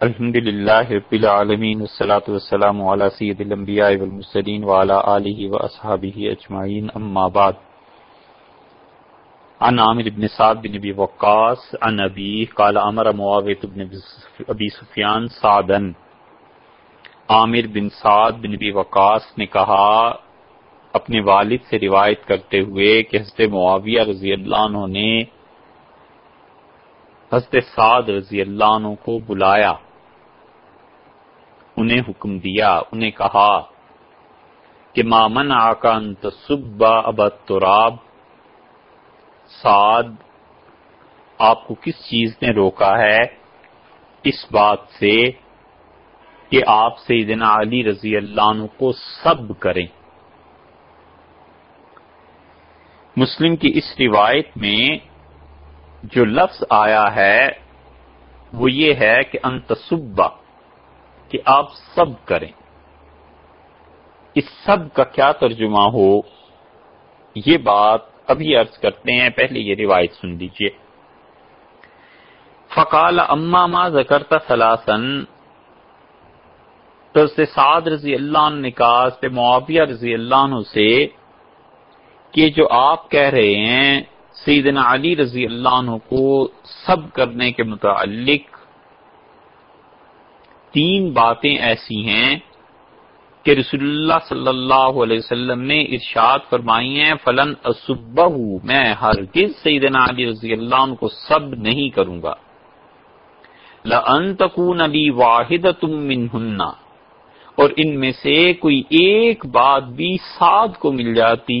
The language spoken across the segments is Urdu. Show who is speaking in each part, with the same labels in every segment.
Speaker 1: الحمد للہ رب العالمین والصلاة والسلام على سید الانبیاء والمرسلین وعلى آلہ واصحابہ اجمعین، اما بعد۔ عن عامر بن سعد بن ابی وقاص، عن ابی، قال امر معاویت بن ابی سفیان سعدا۔ عامر بن سعد بن ابی وقاص نے کہا، اپنے والد سے روایت کرتے ہوئے کہ حضرت معاویہ رضی اللہ عنہ نے حضرت سعد رضی اللہ عنہ کو بلایا۔ انہیں حکم دیا، انہیں کہا کہ مامن آکان تصبا اب تراب سعد، آپ کو کس چیز نے روکا ہے؟ اس بات سے کہ آپ سیدنا علی رضی اللہ عنہ کو سب کریں۔ مسلم کی اس روایت میں جو لفظ آیا ہے وہ یہ ہے کہ انتصبا کہ آپ سب کریں۔ اس سب کا کیا ترجمہ ہو؟ یہ بات ابھی عرض کرتے ہیں، پہلے یہ روایت سن لیجیے فقال، اما ما ذکرتا سلاسن تو سے سعد رضی اللہ عنہ نے کہا سے معاویہ رضی اللہ عنہ سے کہ جو آپ کہہ رہے ہیں، سیدنا علی رضی اللہ عنہ کو سب کرنے کے متعلق تین باتیں ایسی ہیں کہ رسول اللہ صلی اللہ علیہ وسلم نے ارشاد فرمائی ہیں، فلن اصبہ میں ہرگز سیدنا علی رضی اللہ عنہ کو سب نہیں کروں گا۔ لَأَن تَكُونَ لِي وَاحِدَةٌ مِّنْهُنَّ، اور ان میں سے کوئی ایک بات بھی سعد کو مل جاتی۔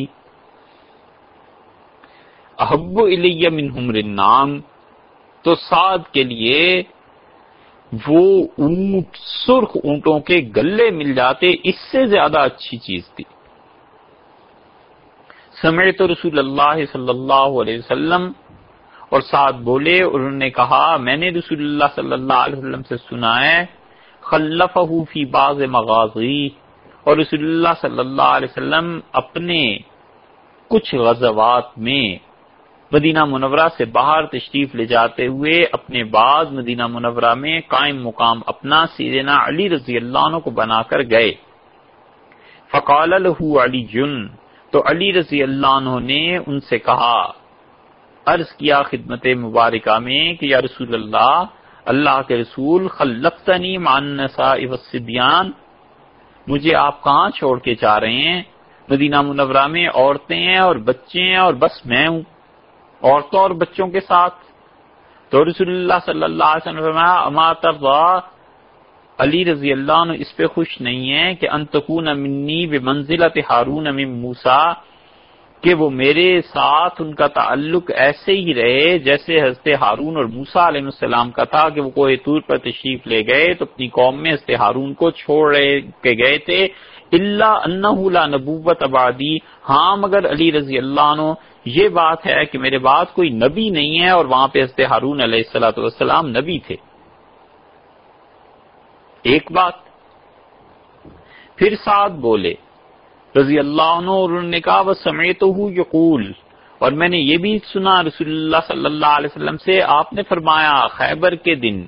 Speaker 1: احب الیہ من حمر النام تو سعد کے لیے وہ اونٹ سرخ اونٹوں کے گلے مل جاتے، اس سے زیادہ اچھی چیز تھی۔ سمعت رسول اللہ صلی اللہ علیہ وسلم اور سعد بولے، اور انہوں نے کہا، میں نے رسول اللہ صلی اللہ علیہ وسلم سے سنا ہے خلفہ فی بعض مغازی، اور رسول اللہ صلی اللہ علیہ وسلم اپنے کچھ غزوات میں مدینہ منورہ سے باہر تشریف لے جاتے ہوئے اپنے بعد مدینہ منورہ میں قائم مقام اپنا سیدنا علی رضی اللہ عنہ کو بنا کر گئے۔ فقال له علی جن، تو علی رضی اللہ عنہ نے ان سے کہا، عرض کیا خدمت مبارکہ میں کہ یا رسول اللہ اللہ کے رسول خلفتنی مان والصبیان، مجھے آپ کہاں چھوڑ کے جا رہے ہیں؟ مدینہ منورہ میں عورتیں ہیں اور بچے ہیں اور بس میں ہوں۔ عورتوں اور بچوں کے ساتھ۔ تو رسول اللہ صلی اللہ علیہ وسلم اما ترضا، علی رضی اللہ عنہ اس پہ خوش نہیں ہے کہ انتقون منی بمنزلت ہارون من موسا کہ وہ میرے ساتھ ان کا تعلق ایسے ہی رہے جیسے حضرت ہارون اور موسا علیہ السلام کا تھا کہ وہ کوہ طور پر تشریف لے گئے تو اپنی قوم میں حضرت ہارون کو چھوڑ رہے کے گئے تھے۔ اللہ انہ لا نبوت آبادی ہاں مگر علی رضی اللہ عنہ یہ بات ہے کہ میرے بعد کوئی نبی نہیں ہے اور وہاں پہ حضرت ہارون علیہ السلاۃ والسلام نبی تھے۔ ایک بات۔ پھر ساتھ بولے، رضی اللہ عنہ اور انہوں نے کہا وہ سمیت ہوں یقول اور میں نے یہ بھی سنا، رسول اللہ صلی اللہ علیہ وسلم سے، آپ نے فرمایا، خیبر کے دن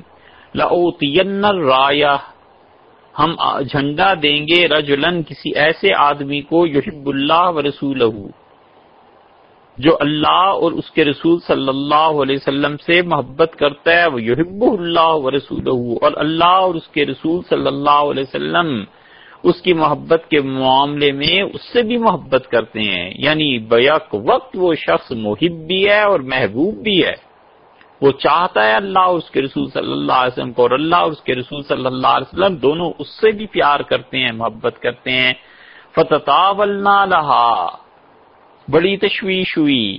Speaker 1: لَأُوتِيَنَّ الرَّایَةَ ہم جھنڈا دیں گے رجلن کسی ایسے آدمی کو یحب اللہ و رسول جو اللہ اور اس کے رسول صلی اللہ علیہ وسلم سے محبت کرتا ہے، وہ یحب اللہ و رسول اور اللہ اور اس کے رسول صلی اللہ علیہ وسلم اس کی محبت کے معاملے میں اس سے بھی محبت کرتے ہیں۔ یعنی بیک وقت وہ شخص محب بھی ہے اور محبوب بھی ہے۔ وہ چاہتا ہے اللہ اور اس کے رسول صلی اللہ علیہ وسلم کو اور اللہ اور اس کے رسول صلی اللہ علیہ وسلم دونوں اس سے بھی پیار کرتے ہیں، محبت کرتے ہیں۔ فتح لہا بڑی تشویش ہوئی۔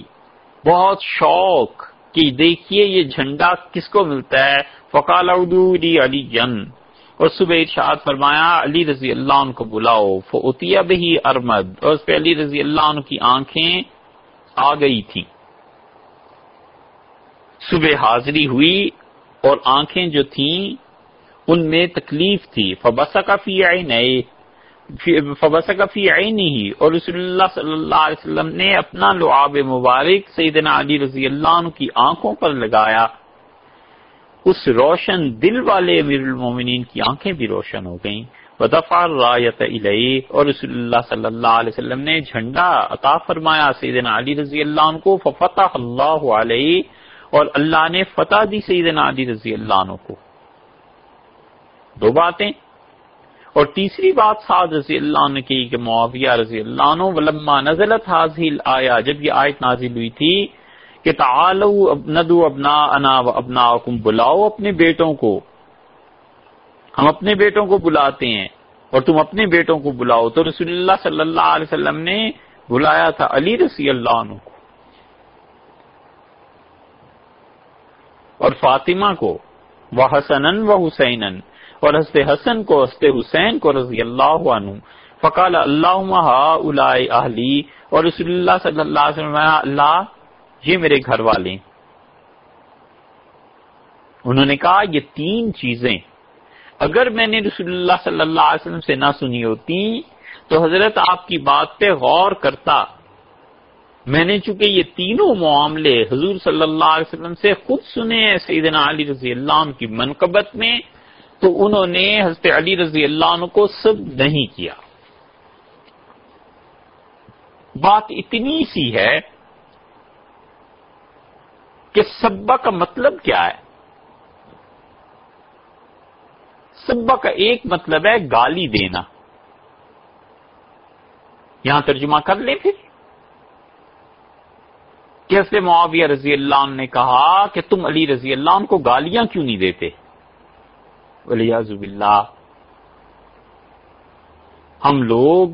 Speaker 1: بہت شوق کہ دیکھیے یہ جھنڈا کس کو ملتا ہے۔ فقال علی جن۔ اور صبح ارشاد فرمایا، علی رضی اللہ عنہ کو بلاؤ۔ فوتیا بہی ارمد۔ اور اس پہ علی رضی اللہ عنہ کی آنکھیں آ گئی تھی صبح حاضری ہوئی اور آنکھیں جو تھیں، ان میں تکلیف تھی۔ فبسا کا فی نئے فبسا کا فی ہی اور رسول اللہ صلی اللہ علیہ وسلم نے اپنا لعاب مبارک سیدنا علی رضی اللہ عنہ کی آنکھوں پر لگایا۔ اس روشن دل والے امیر المومنین کی آنکھیں بھی روشن ہو گئیں۔ ودفع رایت علیہ اور رسول اللہ صلی اللہ علیہ وسلم نے جھنڈا عطا فرمایا سیدنا علی رضی اللہ عنہ کو، ففتح اللہ علیہ، اور اللہ نے فتح دی سیدنا علی رضی اللہ عنہ کو۔ دو باتیں۔ اور تیسری بات سعد رضی اللہ عنہ کی کہ معاویہ رضی اللہ عنہ ولما نزلت حاضل آیا جب یہ آیت نازل ہوئی تھی کہ تعالو ندو ابنا انا و ابنا بلاؤ اپنے بیٹوں کو۔ ہم اپنے بیٹوں کو بلاتے ہیں اور تم اپنے بیٹوں کو بلاؤ۔ تو رسول اللہ صلی اللہ علیہ وسلم نے بلایا تھا علی رسی اللہ عنہ کو۔ اور فاطمہ کو۔ وہ حسن و حسین اور حسط حسن کو حسط حسین کو رضی اللہ عنہ۔ فقال اللہ اہلی۔ اور رسول اللہ صلی اللہ علیہ وسلم اللہ، یہ میرے گھر والے۔ انہوں نے کہا، یہ تین چیزیں۔ اگر میں نے رسول اللہ صلی اللہ علیہ وسلم سے نہ سنی ہوتی، تو حضرت آپ کی بات پہ غور کرتا۔ میں نے چونکہ یہ تینوں معاملے حضور صلی اللہ علیہ وسلم سے خود سنے ہیں، سیدنا علی رضی اللہ عنہ کی منقبت میں تو انہوں نے حضرت علی رضی اللہ عنہ کو سب نہیں کیا۔ بات اتنی سی ہے کہ سبا کا مطلب کیا ہے؟ سبا کا ایک مطلب ہے گالی دینا۔ یہاں ترجمہ کر لیں پھر۔ کیسے معاویہ رضی اللہ عنہ نے کہا کہ تم علی رضی اللہ عنہ کو گالیاں کیوں نہیں دیتے؟ ولیازب اللہ ہم لوگ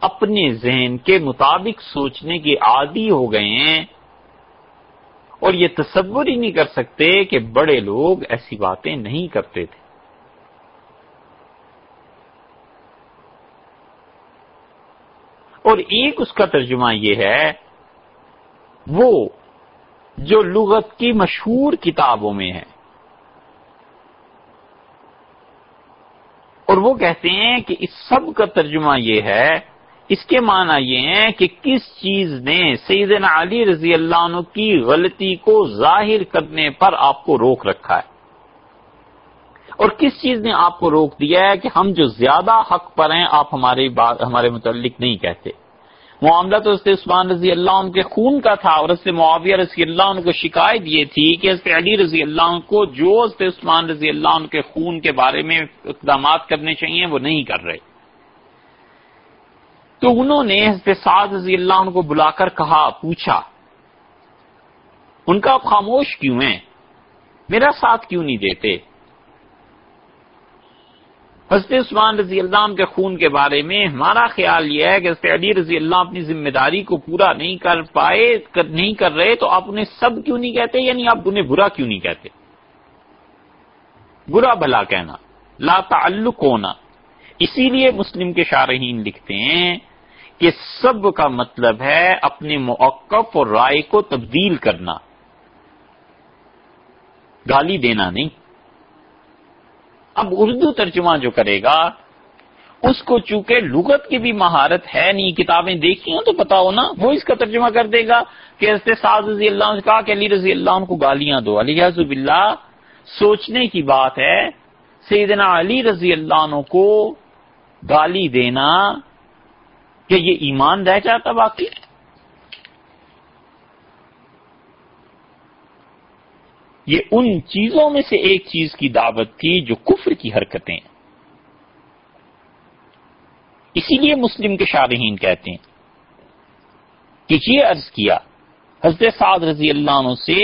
Speaker 1: اپنے ذہن کے مطابق سوچنے کے عادی ہو گئے ہیں اور یہ تصور ہی نہیں کر سکتے کہ بڑے لوگ ایسی باتیں نہیں کرتے تھے۔ اور ایک اس کا ترجمہ یہ ہے، وہ جو لغت کی مشہور کتابوں میں ہے۔ اور وہ کہتے ہیں کہ اس سب کا ترجمہ یہ ہے، اس کے معنی یہ ہے کہ کس چیز نے سیدنا علی رضی اللہ عنہ کی غلطی کو ظاہر کرنے پر آپ کو روک رکھا ہے۔ اور کس چیز نے آپ کو روک دیا ہے کہ ہم جو زیادہ حق پر ہیں، آپ ہمارے بات ہمارے متعلق نہیں کہتے؟ معاملہ تو حضرت عثمان رضی اللہ عنہ کے خون کا تھا اور حضرت معاویہ رضی اللہ عنہ کو شکایت یہ تھی کہ حضرت علی رضی اللہ عنہ کو جو حضرت عثمان رضی اللہ عنہ کے خون کے بارے میں اقدامات کرنے چاہیے وہ نہیں کر رہے۔ تو انہوں نے حضرت سعد رضی اللہ عنہ کو بلا کر کہا، پوچھا، ان کا خاموش کیوں ہیں؟ میرا ساتھ کیوں نہیں دیتے؟ حضرت عثمان رضی اللہ عنہ کے خون کے بارے میں ہمارا خیال یہ ہے کہ حضرت علی رضی اللہ اپنی ذمہ داری کو پورا نہیں کر پائے نہیں کر رہے تو آپ انہیں سب کیوں نہیں کہتے؟ یعنی آپ انہیں برا کیوں نہیں کہتے؟ برا بھلا کہنا، لا تعلق ہونا۔ اسی لیے مسلم کے شارحین لکھتے ہیں کہ سب کا مطلب ہے اپنے موقف اور رائے کو تبدیل کرنا۔ گالی دینا نہیں۔ اب اردو ترجمہ جو کرے گا، اس کو چونکہ لغت کی بھی مہارت ہے نہیں، کتابیں دیکھی ہوں تو پتا نا وہ اس کا ترجمہ کر دے گا کہ سعد رضی اللہ نے کہا کہ علی رضی اللہ عنہ کو گالیاں دو۔ علی حضب اللہ سوچنے کی بات ہے، سیدنا علی رضی اللہ عنہ کو گالی دینا کہ یہ ایمان رہ جاتا باقی یہ ان چیزوں میں سے ایک چیز کی دعوت تھی جو کفر کی حرکتیں اسی لیے مسلم کے شارحین کہتے ہیں کہ یہ عرض کیا، حضرت سعد رضی اللہ عنہ سے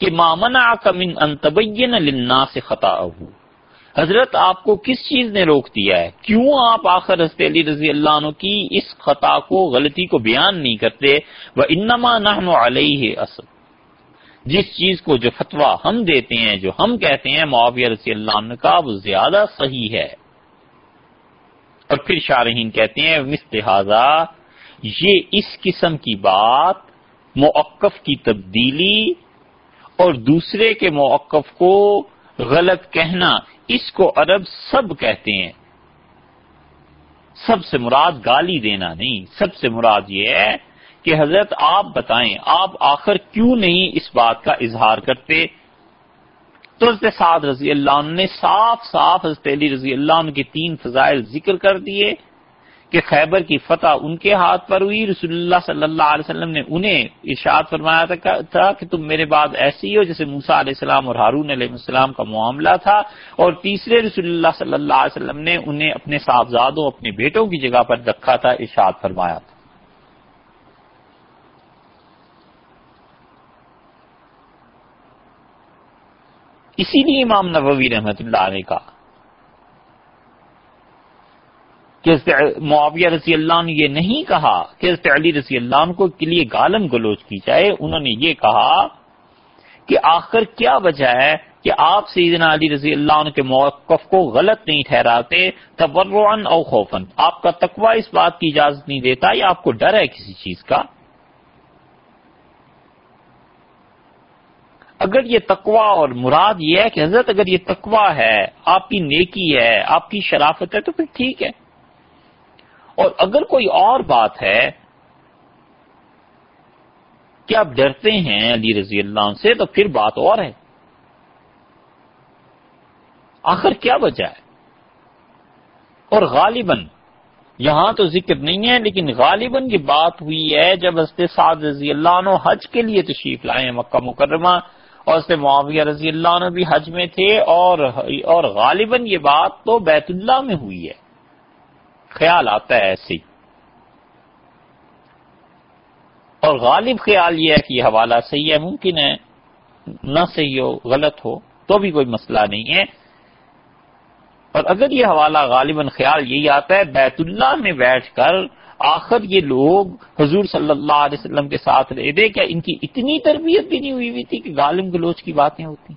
Speaker 1: کہ مامنا کا من انتبین لنا سے خطا حضرت، آپ کو کس چیز نے روک دیا ہے؟ کیوں آپ آخر حضرت علی رضی اللہ عنہ کی اس خطا کو، غلطی کو بیان نہیں کرتے؟ وہ انما نحن علیہ اصل جس چیز کو جو فتوا ہم دیتے ہیں، جو ہم کہتے ہیں، معاویہ رضی اللہ عنہ کا، وہ زیادہ صحیح ہے۔ اور پھر شارحین کہتے ہیں مستحاظہ یہ اس قسم کی بات موقف کی تبدیلی اور دوسرے کے موقف کو غلط کہنا، اس کو عرب سب کہتے ہیں۔ سب سے مراد گالی دینا نہیں، سب سے مراد یہ ہے کہ حضرت آپ بتائیں، آپ آخر کیوں نہیں اس بات کا اظہار کرتے؟ تو حضرت سعد رضی اللہ عنہ نے صاف صاف حضرت علی رضی اللہ عنہ کے تین فضائل ذکر کر دیے کہ خیبر کی فتح ان کے ہاتھ پر ہوئی۔ رسول اللہ صلی اللہ علیہ وسلم نے انہیں ارشاد فرمایا تھا کہ تم میرے بعد ایسی ہو جیسے موسا علیہ السلام اور ہارون علیہ السلام کا معاملہ تھا۔ اور تیسرے رسول اللہ صلی اللہ علیہ وسلم نے انہیں اپنے صاحبزادوں، اپنے بیٹوں کی جگہ پر رکھا تھا، ارشاد فرمایا تھا۔ اسی لیے امام نبوی رحمت اللہ علیہ کا کہ معاویہ رضی اللہ نے یہ نہیں کہا کہ علی رضی اللہ عنہ کو کے لیے گالم گلوچ کی جائے، انہوں نے یہ کہا کہ آخر کیا وجہ ہے کہ آپ سیدنا علی رضی اللہ عنہ کے موقف کو غلط نہیں ٹھہراتے تبرعن او خوفن آپ کا تقوی اس بات کی اجازت نہیں دیتا یا آپ کو ڈر ہے کسی چیز کا؟ اگر یہ تقوا اور مراد یہ ہے کہ حضرت اگر یہ تقوا ہے، آپ کی نیکی ہے، آپ کی شرافت ہے، تو پھر ٹھیک ہے۔ اور اگر کوئی اور بات ہے کہ آپ ڈرتے ہیں علی رضی اللہ عنہ سے؟ تو پھر بات اور ہے۔ آخر کیا وجہ ہے؟ اور غالباً، یہاں تو ذکر نہیں ہے، لیکن غالباً یہ بات ہوئی ہے، جب ہستے سعد رضی اللہ عنہ حج کے لیے تشریف لائے مکہ مکرمہ اور اس سے معاویہ رضی اللہ عنہ بھی حج میں تھے اور اور غالباً یہ بات تو بیت اللہ میں ہوئی ہے۔ خیال آتا ہے ایسے اور غالب خیال یہ ہے کہ یہ حوالہ صحیح ہے، ممکن ہے نہ صحیح ہو، غلط ہو، تو بھی کوئی مسئلہ نہیں ہے۔ اور اگر یہ حوالہ غالباً خیال یہی آتا ہے، بیت اللہ میں بیٹھ کر آخر یہ لوگ حضور صلی اللہ علیہ وسلم کے ساتھ رہ دے کیا ان کی اتنی تربیت بھی نہیں ہوئی ہوئی تھی کہ غالم گلوچ کی باتیں ہوتی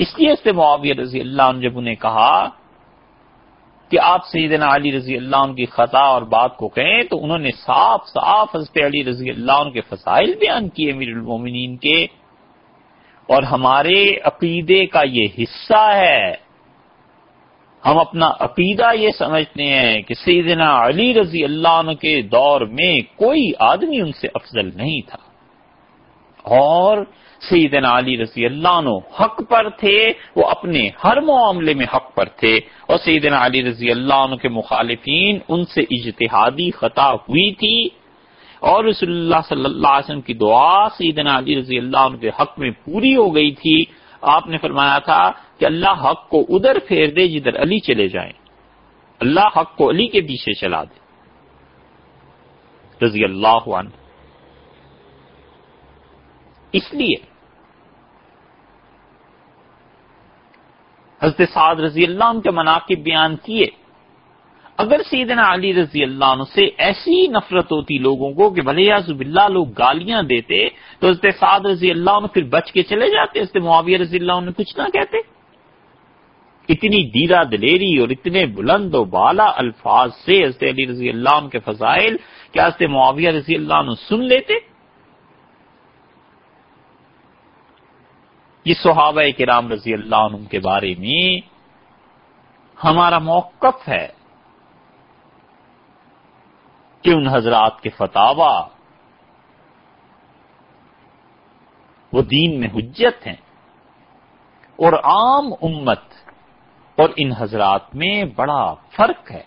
Speaker 1: اس لیے اس سے معاویہ رضی اللہ عنہ جب انہیں کہا کہ آپ سیدنا علی رضی اللہ عنہ کی خطا اور بات کو کہیں تو انہوں نے صاف صاف حضرت علی رضی اللہ عنہ کے فضائل بیان کیے امیر المومنین کے اور ہمارے عقیدے کا یہ حصہ ہے ہم اپنا عقیدہ یہ سمجھتے ہیں کہ سیدنا علی رضی اللہ عنہ کے دور میں کوئی آدمی ان سے افضل نہیں تھا۔ اور سیدنا علی رضی اللہ عنہ حق پر تھے، وہ اپنے ہر معاملے میں حق پر تھے۔ اور سیدنا علی رضی اللہ عنہ کے مخالفین ان سے اجتہادی خطا ہوئی تھی۔ اور رسول اللہ صلی اللہ علیہ وسلم کی دعا سیدنا علی رضی اللہ عنہ کے حق میں پوری ہو گئی تھی۔ آپ نے فرمایا تھا کہ اللہ حق کو ادھر پھیر دے جدھر علی چلے جائیں۔ اللہ حق کو علی کے پیچھے چلا دے۔ رضی اللہ عنہ۔ اس لیے حضرت سعد رضی اللہ عنہ کے مناقب بیان کیے۔ اگر سیدنا علی رضی اللہ عنہ سے ایسی نفرت ہوتی لوگوں کو کہ بھلے یازب اللہ لوگ گالیاں دیتے تو حضرت سعد رضی اللہ عنہ پھر بچ کے چلے جاتے، حضرت معاویہ رضی اللہ عنہ کچھ نہ کہتے۔ اتنی دیرا دلیری اور اتنے بلند و بالا الفاظ سے حضرت علی رضی اللہ عنہ کے فضائل کیا حضرت معاویہ رضی اللہ عنہ سن لیتے؟ یہ صحابہ کرام رضی اللہ عنہ کے بارے میں ہمارا موقف ہے کہ ان حضرات کے فتح وہ دین میں حجت ہیں اور عام امت اور ان حضرات میں بڑا فرق ہے۔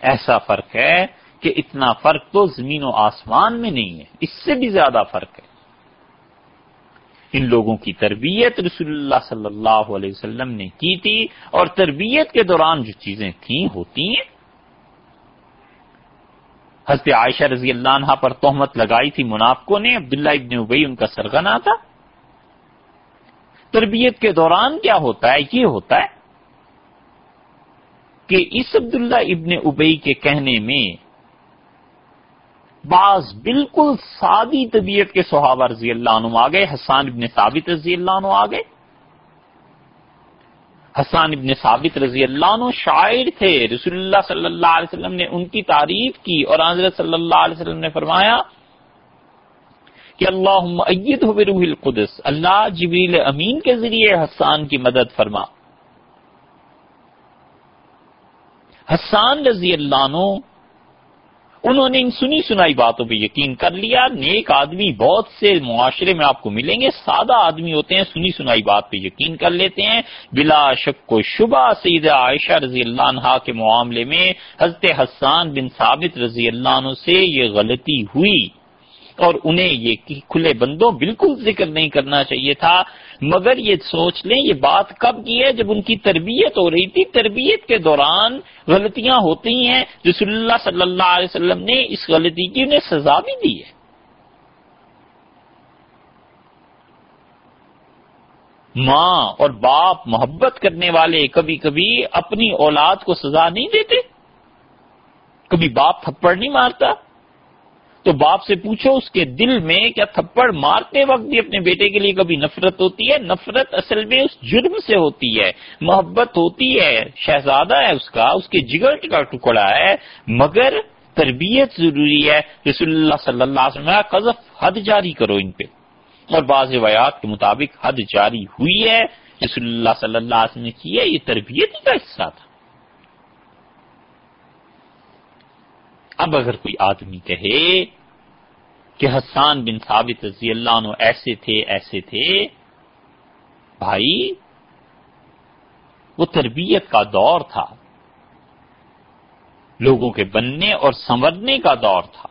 Speaker 1: ایسا فرق ہے کہ اتنا فرق تو زمین و آسمان میں نہیں ہے، اس سے بھی زیادہ فرق ہے۔ ان لوگوں کی تربیت رسول اللہ صلی اللہ علیہ وسلم نے کی تھی اور تربیت کے دوران جو چیزیں تھیں ہوتی ہیں۔ حضرت عائشہ رضی اللہ عنہ پر تہمت لگائی تھی منافقوں نے، عبداللہ ابن ابئی ان کا سرگنا تھا۔ تربیت کے دوران کیا ہوتا ہے؟ یہ ہوتا ہے کہ اس عبداللہ ابن ابئی کے کہنے میں بعض بالکل سادی طبیعت کے صحابہ رضی اللہ عنہ آ گئے، حسان ابن ثابت رضی اللہ عنہ آ گئے۔ حسان ابن ثابت رضی اللہ عنہ شاعر تھے، رسول اللہ صلی اللہ علیہ وسلم نے ان کی تعریف کی اور حضرت صلی اللہ علیہ وسلم نے فرمایا کہ اللہ ہو بروح القدس، اللہ جبریل امین کے ذریعے حسان کی مدد فرما۔ حسان رضی اللہ عنہ، انہوں نے ان سنی سنائی باتوں پہ یقین کر لیا، نیک آدمی بہت سے معاشرے میں آپ کو ملیں گے، سادہ آدمی ہوتے ہیں، سنی سنائی بات پہ یقین کر لیتے ہیں۔ بلا شک و شبہ سید عائشہ رضی اللہ عنہ کے معاملے میں حضرت حسان بن ثابت رضی اللہ عنہ سے یہ غلطی ہوئی۔ اور انہیں یہ کھلے بندوں بالکل ذکر نہیں کرنا چاہیے تھا، مگر یہ سوچ لیں، یہ بات کب کی ہے؟ جب ان کی تربیت ہو رہی تھی، تربیت کے دوران غلطیاں ہوتی ہیں۔ رسول اللہ صلی اللہ علیہ وسلم نے اس غلطی کی انہیں سزا بھی دی ہے۔ ماں اور باپ محبت کرنے والے کبھی کبھی اپنی اولاد کو سزا نہیں دیتے۔ کبھی باپ تھپڑ نہیں مارتا۔ تو باپ سے پوچھو اس کے دل میں کیا تھپڑ مارتے وقت بھی اپنے بیٹے کے لیے کبھی نفرت ہوتی ہے؟ نفرت اصل میں اس جرم سے ہوتی ہے، محبت ہوتی ہے، شہزادہ ہے اس کا، اس کے جگر کا ٹکڑا ہے، مگر تربیت ضروری ہے۔ رسول اللہ صلی اللہ علیہ وسلم قذف حد جاری کرو ان پہ۔ اور بعض روایات کے مطابق حد جاری ہوئی ہے۔ رسول اللہ صلی اللہ علیہ وسلم نے کی ہے یہ تربیت کا حصہ تھا۔ اب اگر کوئی آدمی کہے کہ حسان بن ثابت رضی اللہ عنہ ایسے تھے ایسے تھے۔ بھائی، وہ تربیت کا دور تھا۔ لوگوں کے بننے اور سنورنے کا دور تھا۔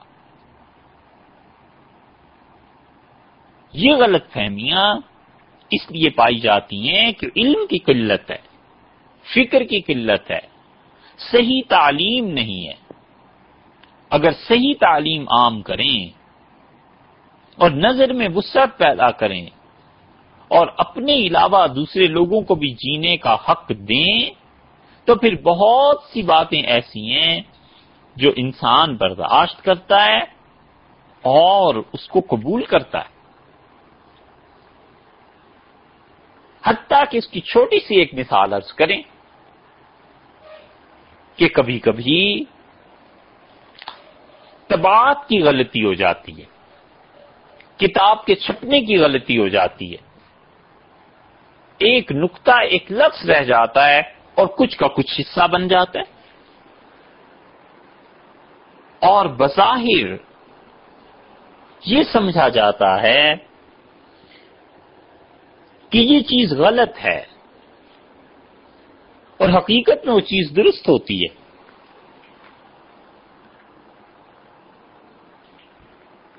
Speaker 1: یہ غلط فہمیاں اس لیے پائی جاتی ہیں کہ علم کی قلت ہے، فکر کی قلت ہے۔ صحیح تعلیم نہیں ہے۔ اگر صحیح تعلیم عام کریں اور نظر میں وسعت پیدا کریں اور اپنے علاوہ دوسرے لوگوں کو بھی جینے کا حق دیں، تو پھر بہت سی باتیں ایسی ہیں جو انسان برداشت کرتا ہے اور اس کو قبول کرتا ہے۔ حتیٰ کہ اس کی چھوٹی سی ایک مثال ارض کریں کہ کبھی کبھی تباعت کی غلطی ہو جاتی ہے۔ کتاب کے چھپنے کی غلطی ہو جاتی ہے۔ ایک نقطہ، ایک لفظ رہ جاتا ہے اور کچھ کا کچھ حصہ بن جاتا ہے۔ اور بظاہر یہ سمجھا جاتا ہے کہ یہ چیز غلط ہے اور حقیقت میں وہ چیز درست ہوتی ہے۔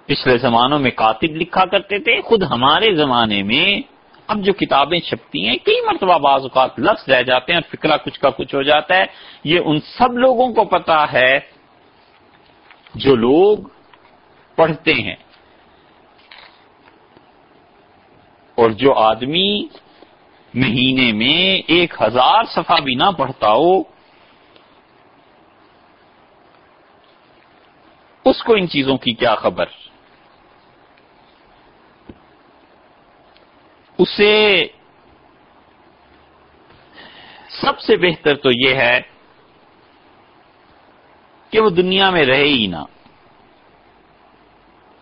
Speaker 1: پچھلے زمانوں میں کاتب لکھا کرتے تھے، خود ہمارے زمانے میں اب جو کتابیں چھپتی ہیں، کئی مرتبہ بعض اوقات لفظ رہ جاتے ہیں اور فکرہ کچھ کا کچھ ہو جاتا ہے۔ یہ ان سب لوگوں کو پتا ہے جو لوگ پڑھتے ہیں۔ اور جو آدمی مہینے میں ایک ہزار صفحہ بھی نہ پڑھتا ہو، اس کو ان چیزوں کی کیا خبر؟ اسے سب سے بہتر تو یہ ہے کہ وہ دنیا میں رہے ہی نہ۔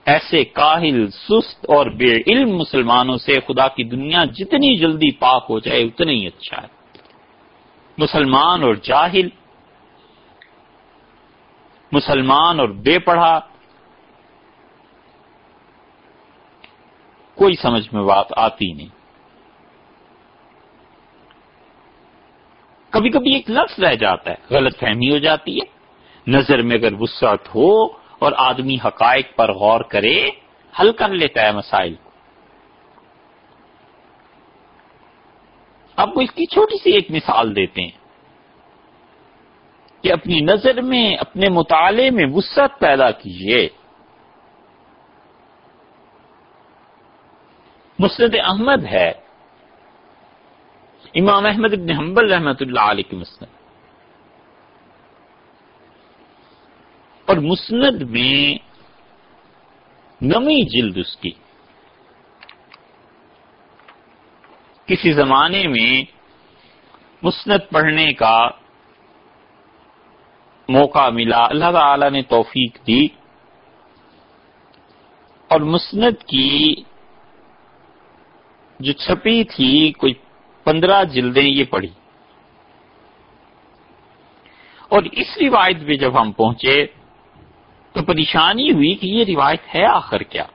Speaker 1: ایسے کاہل، سست اور بے علم مسلمانوں سے خدا کی دنیا جتنی جلدی پاک ہو جائے اتنا ہی اچھا ہے۔ مسلمان اور جاہل، مسلمان اور بے پڑھا کوئی سمجھ میں بات آتی نہیں۔ کبھی کبھی ایک لفظ رہ جاتا ہے، غلط فہمی ہو جاتی ہے۔ نظر میں اگر وسعت ہو اور آدمی حقائق پر غور کرے، حل کر لیتا ہے مسائل کو۔ آپ کو اس کی چھوٹی سی ایک مثال دیتے ہیں کہ اپنی نظر میں، اپنے مطالعے میں وسعت پیدا کیجیے مسند احمد ہے۔ امام احمد ابن حنبل رحمت اللہ علیہ کی مسند۔ اور مسند میں نمی جلد اس کی۔ کسی زمانے میں مسند پڑھنے کا موقع ملا۔ اللہ تعالی نے توفیق دی اور مسند کی جو چھپی تھی، کوئی پندرہ جلدیں یہ پڑھی۔ اور اس روایت پہ جب ہم پہنچے، تو پریشانی ہوئی کہ یہ روایت ہے آخر کیا؟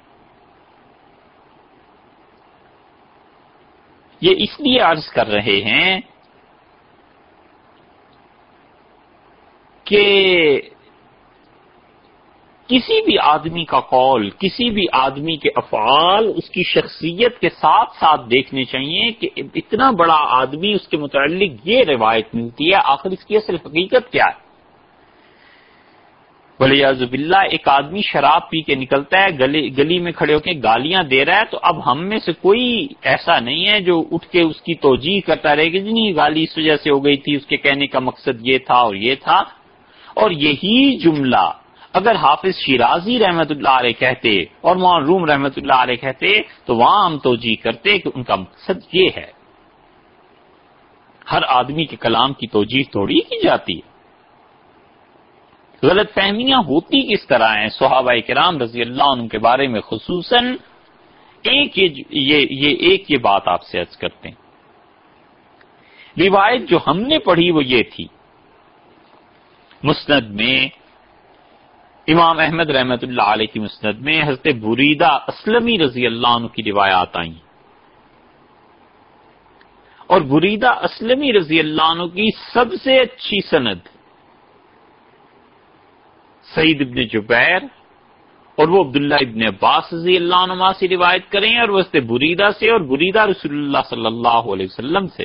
Speaker 1: یہ اس لیے عرض کر رہے ہیں کہ کسی بھی آدمی کا قول، کسی بھی آدمی کے افعال اس کی شخصیت کے ساتھ ساتھ دیکھنے چاہیے کہ اتنا بڑا آدمی اس کے متعلق یہ روایت ملتی ہے، آخر اس کی اصل حقیقت کیا ہے؟ ولیزب اللہ ایک آدمی شراب پی کے نکلتا ہے، گلی گلی میں کھڑے ہو کے گالیاں دے رہا ہے، تو اب ہم میں سے کوئی ایسا نہیں ہے جو اٹھ کے اس کی توجہ کرتا رہے گا جی نہیں، گالی اس وجہ سے ہو گئی تھی، اس کے کہنے کا مقصد یہ تھا اور یہ تھا۔ اور یہی جملہ اگر حافظ شیرازی رحمت اللہ علیہ کہتے اور روم رحمت اللہ علیہ کہتے تو وہاں ہم توجہ کرتے کہ ان کا مقصد یہ ہے۔ ہر آدمی کے کلام کی توجہ تھوڑی کی جاتی ہے۔ غلط فہمیاں ہوتی کس طرح ہیں۔ صحابہ کرام رضی اللہ عنہ کے بارے میں خصوصاً ایک یہ یہ ایک یہ بات آپ سے عرض کرتے ہیں۔ روایت جو ہم نے پڑھی وہ یہ تھی۔ مسند میں امام احمد رحمت اللہ علیہ کی مسند میں حضرت بریدہ اسلمی رضی اللہ عنہ کی روایات آئیں۔ اور بریدہ اسلمی رضی اللہ عنہ کی سب سے اچھی سند سعید ابن جبیر اور وہ عبداللہ ابن عباس رضی اللہ عنہ سے روایت کریں اور وہ بریدہ سے اور بریدہ رسول اللہ صلی اللہ علیہ وسلم سے۔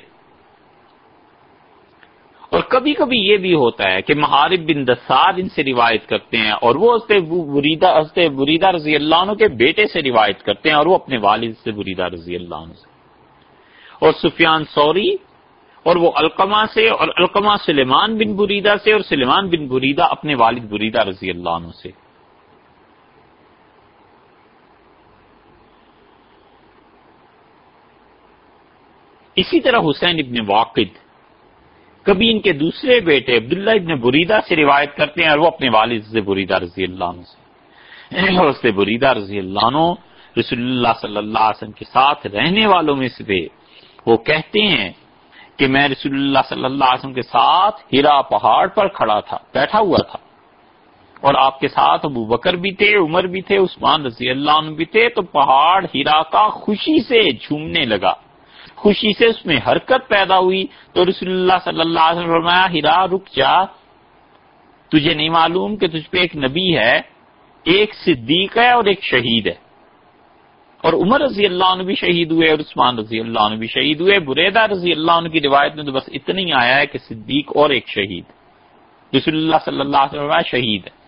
Speaker 1: اور کبھی کبھی یہ بھی ہوتا ہے کہ محارب بن دساد ان سے روایت کرتے ہیں اور وہ بریدہ بریدہ رضی اللہ عنہ کے بیٹے سے روایت کرتے ہیں اور وہ اپنے والد سے بریدہ رضی اللہ عنہ سے۔ اور سفیان سوری اور وہ القما سے اور القما سلیمان بن بریدہ سے اور سلیمان بن بریدہ اپنے والد بریدہ رضی اللہ عنہ سے۔ اسی طرح حسین ابن واقد کبھی ان کے دوسرے بیٹے عبداللہ ابن بریدہ سے روایت کرتے ہیں اور وہ اپنے والد سے بریدہ رضی اللہ عنہ سے۔ اور سے بریدہ رضی اللہ عنہ رسول اللہ صلی اللہ علیہ وسلم کے ساتھ رہنے والوں میں سے وہ کہتے ہیں کہ میں رسول اللہ صلی اللہ علیہ وسلم کے ساتھ ہیرا پہاڑ پر کھڑا تھا، بیٹھا ہوا تھا۔ اور آپ کے ساتھ ابو بکر بھی تھے، عمر بھی تھے، عثمان رضی اللہ عنہ بھی تھے، تو پہاڑ ہیرا کا خوشی سے جھومنے لگا۔ خوشی سے اس میں حرکت پیدا ہوئی تو رسول اللہ صلی اللہ علیہ وسلم فرمایا ہرا رک جا۔ تجھے نہیں معلوم کہ تجھ پہ ایک نبی ہے، ایک صدیق ہے اور ایک شہید ہے۔ اور عمر رضی اللہ عنہ بھی شہید ہوئے اور عثمان رضی اللہ عنہ بھی شہید ہوئے۔ بریدہ رضی اللہ عنہ کی روایت میں تو بس اتنا ہی آیا ہے کہ صدیق اور ایک شہید۔ رسول اللہ صلی اللہ علیہ وسلم شہید ہے۔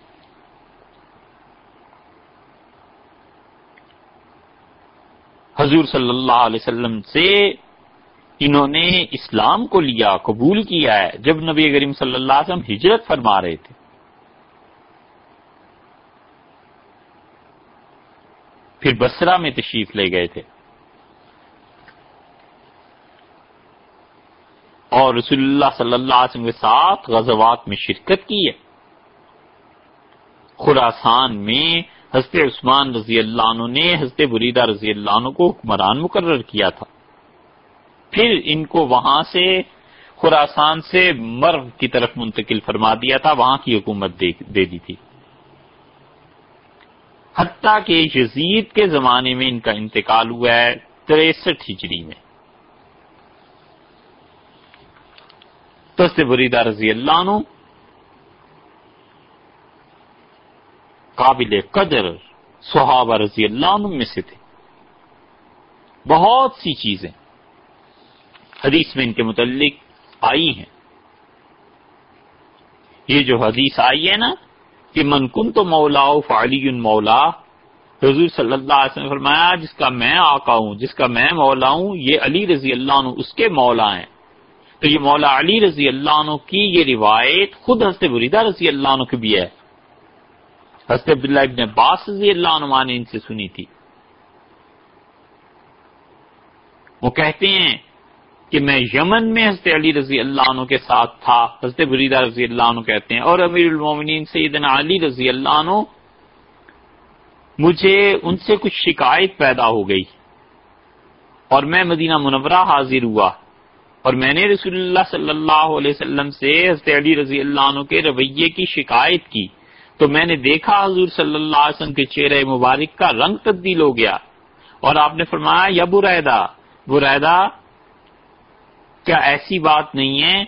Speaker 1: حضور صلی اللہ علیہ وسلم سے انہوں نے اسلام کو لیا، قبول کیا ہے۔ جب نبی کریم صلی اللہ علیہ وسلم ہجرت فرما رہے تھے۔ پھر بسرا میں تشریف لے گئے تھے۔ اور رسول اللہ صلی اللہ علیہ وسلم کے ساتھ غزوات میں شرکت کی ہے۔ خراسان میں حضرت عثمان رضی اللہ عنہ نے حضرت بریدہ رضی اللہ عنہ کو حکمران مقرر کیا تھا۔ پھر ان کو وہاں سے خوراسان سے مرو کی طرف منتقل فرما دیا تھا، وہاں کی حکومت دے دی تھی۔ حتیٰ کہ یزید کے زمانے میں ان کا انتقال ہوا ہے تریسٹھ ہجری میں۔ تو بریدہ رضی اللہ عنہ قابل قدر صحابہ رضی اللہ عنہ میں سے تھے۔ بہت سی چیزیں حدیث میں ان کے متعلق آئی ہیں۔ یہ جو حدیث آئی ہے نا کہ منکن تو مولا فعلی مولا حضور صلی اللہ علیہ وسلم فرمایا، جس کا میں آقا ہوں، جس کا میں مولا ہوں، یہ علی رضی اللہ عنہ، اس کے مولا ہیں۔ تو یہ مولا علی رضی اللہ عنہ کی یہ روایت خود حضرت بریدہ رضی اللہ عنہ کی بھی ہے۔ حضرت عبداللہ ابن عباس رضی اللہ عنہ نے ان سے سنی تھی۔ وہ کہتے ہیں کہ میں یمن میں حضرت علی رضی اللہ عنہ کے ساتھ تھا۔ حضرت بریدہ رضی اللہ عنہ کہتے ہیں۔ اور امیر المومنین سیدنا علی رضی اللہ عنہ، مجھے ان سے کچھ شکایت پیدا ہو گئی۔ اور میں مدینہ منورہ حاضر ہوا۔ اور میں نے رسول اللہ صلی اللہ علیہ وسلم سے حضرت علی رضی اللہ عنہ کے رویے کی شکایت کی۔ تو میں نے دیکھا حضور صلی اللہ علیہ وسلم کے چہرے مبارک کا رنگ تبدیل ہو گیا۔ اور آپ نے فرمایا، یا برائدہ برائدہ، کیا ایسی بات نہیں ہے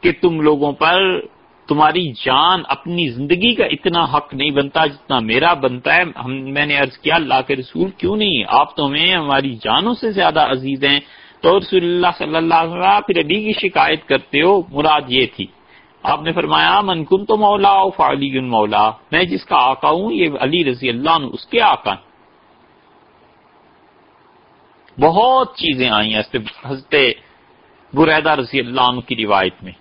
Speaker 1: کہ تم لوگوں پر تمہاری جان اپنی زندگی کا اتنا حق نہیں بنتا جتنا میرا بنتا ہے؟ ہم، میں نے عرض کیا، اللہ کے رسول کیوں نہیں؟ آپ تو ہمیں، ہماری جانوں سے زیادہ عزیز ہیں۔ تو رسول اللہ صلی اللہ علیہ وسلم پھر علی کی شکایت کرتے ہو، مراد یہ تھی۔ آپ نے فرمایا، من کن تو مولا فعلی مولا. میں جس کا آقا ہوں، یہ علی رضی اللہ عنہ، اس کے آقا ہیں۔ بہت چیزیں آئی ہیں حضرت بریدہ رضی اللہ عنہ کی روایت میں۔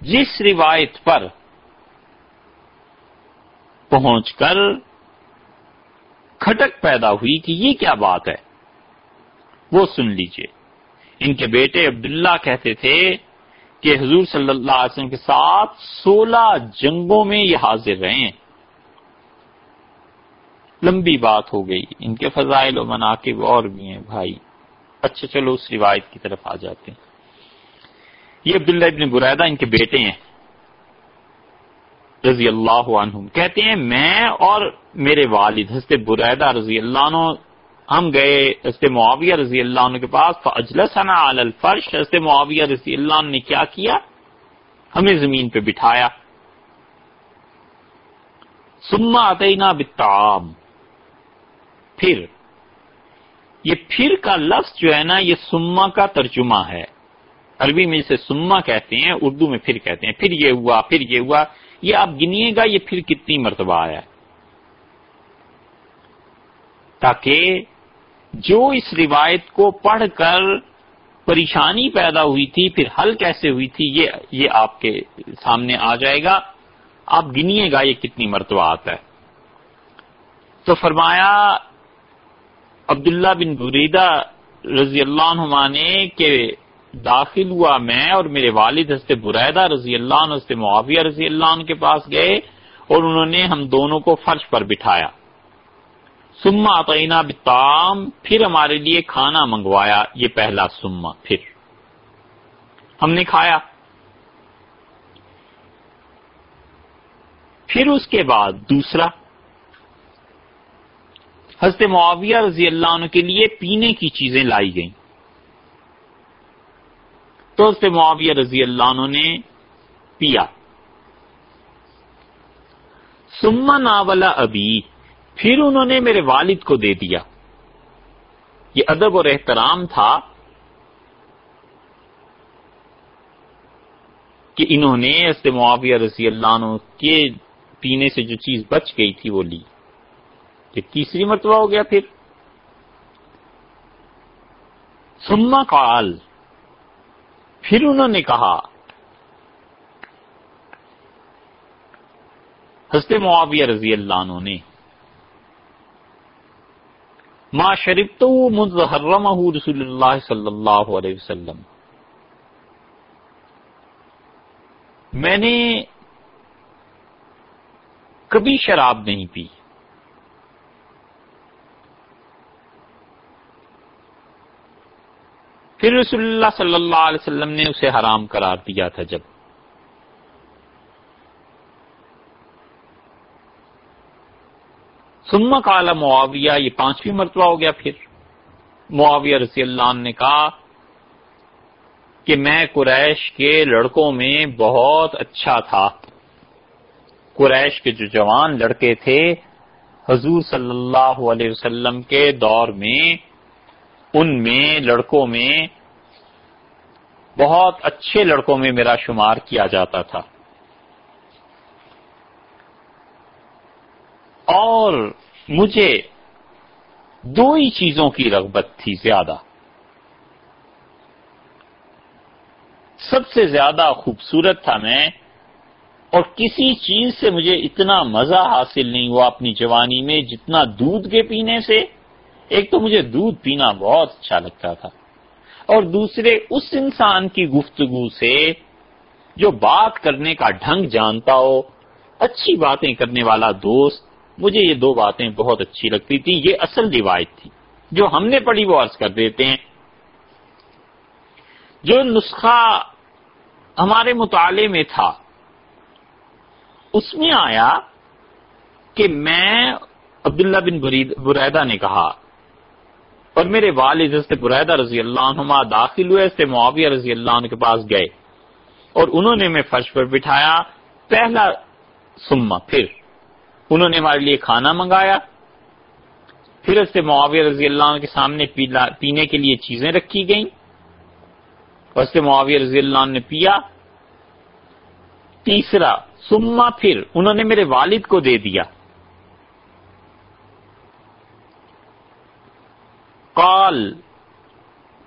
Speaker 1: جس روایت پر پہنچ کر کھٹک پیدا ہوئی کہ یہ کیا بات ہے، وہ سن لیجیے۔ ان کے بیٹے عبداللہ کہتے تھے کہ حضور صلی اللہ علیہ وسلم کے ساتھ سولہ جنگوں میں یہ حاضر رہے ہیں۔ لمبی بات ہو گئی۔ ان کے فضائل و مناقب اور بھی ہیں بھائی۔ اچھا چلو اس روایت کی طرف آ جاتے ہیں۔ یہ عبداللہ ابن برائدہ ان کے بیٹے ہیں۔ رضی اللہ عنہ کہتے ہیں، میں اور میرے والد حضرت برائدہ رضی اللہ عنہ ہم گئے حضرت معاویہ رضی اللہ عنہ کے پاس فاجلسنا علی الفرش۔ حضرت معاویہ رضی اللہ عنہ نے کیا کیا؟ ہمیں زمین پہ بٹھایا۔ سما اتینا بالطعام۔ پھر، یہ پھر کا لفظ جو ہے نا، یہ سما کا ترجمہ ہے۔ عربی میں اسے سما کہتے ہیں، اردو میں پھر کہتے ہیں۔ پھر یہ ہوا، پھر یہ ہوا۔ یہ آپ گنیے گا، یہ پھر کتنی مرتبہ آیا ہے۔ تاکہ جو اس روایت کو پڑھ کر پریشانی پیدا ہوئی تھی، پھر حل کیسے ہوئی تھی، یہ یہ آپ کے سامنے آ جائے گا۔ آپ گنیے گا یہ کتنی مرتبہ آتا ہے۔ تو فرمایا، عبداللہ بن بریدہ رضی اللہ عنہ نے کہ داخل ہوا میں اور میرے والد حضرت برائدہ رضی اللہ عنہ، حضرت معاویہ رضی اللہ عنہ کے پاس گئے اور انہوں نے ہم دونوں کو فرش پر بٹھایا۔ سما عطینہ بتام پھر ہمارے لیے کھانا منگوایا، یہ پہلا سما پھر۔ ہم نے کھایا۔ پھر اس کے بعد دوسرا، حضرت معاویہ رضی اللہ عنہ کے لیے پینے کی چیزیں لائی گئیں۔ تو حضرت معاویہ رضی اللہ عنہ نے پیا۔ سما ناولا ابھی پھر انہوں نے میرے والد کو دے دیا۔ یہ ادب اور احترام تھا کہ انہوں نے حضرت معاویہ رضی اللہ عنہ کے پینے سے جو چیز بچ گئی تھی وہ لی۔ یہ تیسری مرتبہ ہو گیا پھر۔ سما کال پھر انہوں نے کہا، حضرت معاویہ رضی اللہ عنہ نے ما شریف تو مظہرم رسول اللہ صلی اللہ علیہ وسلم۔ میں نے کبھی شراب نہیں پی۔ پھر رسول اللہ صلی اللہ علیہ وسلم نے اسے حرام قرار دیا تھا جب۔ سما کالا معاویہ، یہ پانچویں مرتبہ ہو گیا پھر۔ معاویہ رضی اللہ عنہ نے کہا کہ میں قریش کے لڑکوں میں بہت اچھا تھا۔ قریش کے جو جوان لڑکے تھے، حضور صلی اللہ علیہ وسلم کے دور میں، ان میں لڑکوں میں بہت اچھے لڑکوں میں میرا شمار کیا جاتا تھا۔ اور مجھے دو ہی چیزوں کی رغبت تھی زیادہ۔ سب سے زیادہ خوبصورت تھا میں اور کسی چیز سے مجھے اتنا مزہ حاصل نہیں ہوا اپنی جوانی میں جتنا دودھ کے پینے سے۔ ایک تو مجھے دودھ پینا بہت اچھا لگتا تھا۔ اور دوسرے اس انسان کی گفتگو سے جو بات کرنے کا ڈھنگ جانتا ہو، اچھی باتیں کرنے والا دوست مجھے یہ دو باتیں بہت اچھی لگتی تھی یہ اصل روایت تھی۔ جو ہم نے پڑھی وہ عرض کر دیتے ہیں۔ جو نسخہ ہمارے مطالعے میں تھا، اس میں آیا کہ میں عبداللہ بن بریدہ نے کہا، اور میرے والد سے بریدہ رضی اللہ عنہما داخل ہوئے سے معاویہ رضی اللہ عنہ کے پاس گئے، اور انہوں نے میں فرش پر بٹھایا، پہلا سما پھر انہوں نے ہمارے لیے کھانا منگایا۔ پھر اس سے معاویہ رضی اللہ عنہ کے سامنے پینے کے لیے چیزیں رکھی گئیں۔ اور اس سے معاویہ رضی اللہ عنہ نے پیا۔ تیسرا سما پھر انہوں نے میرے والد کو دے دیا۔ قال،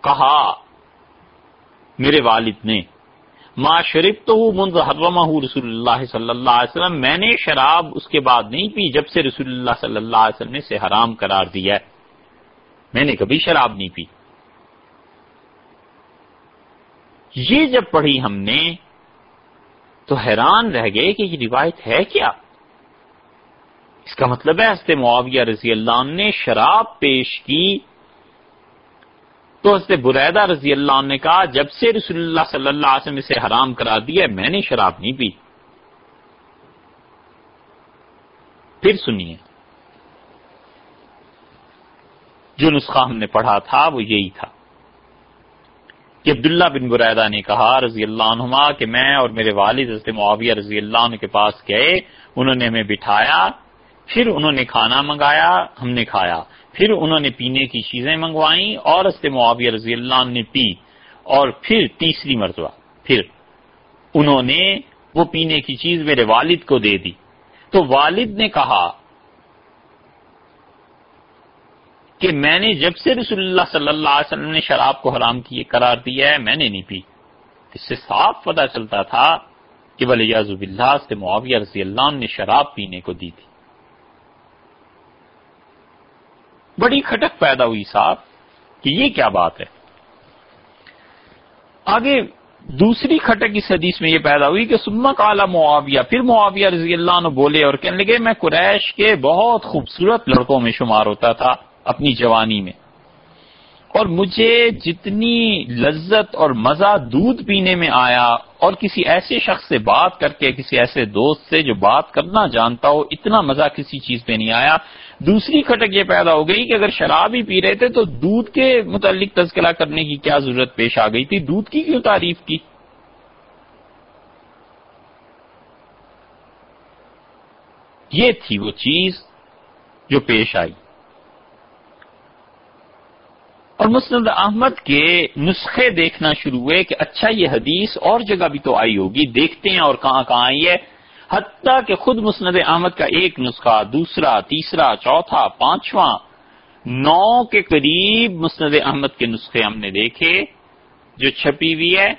Speaker 1: کہا، میرے والد نے۔ ما شریف تو منذ رسول اللہ صلی اللہ علیہ وسلم. میں نے شراب اس کے بعد نہیں پی جب سے رسول اللہ صلی اللہ علیہ وسلم نے سے حرام قرار دیا ہے. میں نے کبھی شراب نہیں پی. یہ جب پڑھی ہم نے تو حیران رہ گئے کہ یہ روایت ہے کیا؟ اس کا مطلب ہے ہست معاویہ رضی اللہ عنہ نے شراب پیش کی تو حضرت بریدہ رضی اللہ عنہ نے کہا، جب سے رسول اللہ صلی اللہ علیہ وسلم سے حرام کرا دیا، میں نے شراب نہیں پی۔ پھر سنیے، جو نسخہ ہم نے پڑھا تھا، وہ یہی تھا کہ عبداللہ بن بریدہ نے کہا رضی اللہ عنہما کہ میں اور میرے والد حضرت معاویہ رضی اللہ عنہ کے پاس گئے، انہوں نے ہمیں بٹھایا، پھر انہوں نے کھانا منگایا، ہم نے کھایا۔ پھر انہوں نے پینے کی چیزیں منگوائیں اور اس سے معاویہ رضی اللہ عنہ نے پی اور پھر تیسری مرتبہ، پھر انہوں نے وہ پینے کی چیز میرے والد کو دے دی۔ تو والد نے کہا کہ میں نے جب سے رسول اللہ صلی اللہ علیہ وسلم نے شراب کو حرام کیے قرار دیا ہے، میں نے نہیں پی۔ اس سے صاف پتا چلتا تھا کہ ولی اللہ سے معاویہ رضی اللہ عنہ نے شراب پینے کو دی تھی۔ بڑی کھٹک پیدا ہوئی صاحب کہ یہ کیا بات ہے۔ آگے دوسری کھٹک اس حدیث میں یہ پیدا ہوئی کہ سما کالا معاویہ، پھر معاویہ رضی اللہ عنہ بولے اور کہنے لگے، میں قریش کے بہت خوبصورت لڑکوں میں شمار ہوتا تھا اپنی جوانی میں۔ اور مجھے جتنی لذت اور مزہ دودھ پینے میں آیا اور کسی ایسے شخص سے بات کر کے، کسی ایسے دوست سے جو بات کرنا جانتا ہو، اتنا مزہ کسی چیز پہ نہیں آیا۔ دوسری کھٹک یہ پیدا ہو گئی کہ اگر شراب ہی پی رہے تھے تو دودھ کے متعلق تذکرہ کرنے کی کیا ضرورت پیش آ گئی تھی؟ دودھ کی کیوں تعریف کی؟ یہ تھی وہ چیز جو پیش آئی۔ اور مسند احمد کے نسخے دیکھنا شروع ہوئے کہ اچھا یہ حدیث اور جگہ بھی تو آئی ہوگی، دیکھتے ہیں اور کہاں کہاں آئی ہے۔ حتیٰ کہ خود مسند احمد کا ایک نسخہ، دوسرا، تیسرا، چوتھا، پانچواں، نو کے قریب مسند احمد کے نسخے ہم نے دیکھے، جو چھپی ہوئی ہے۔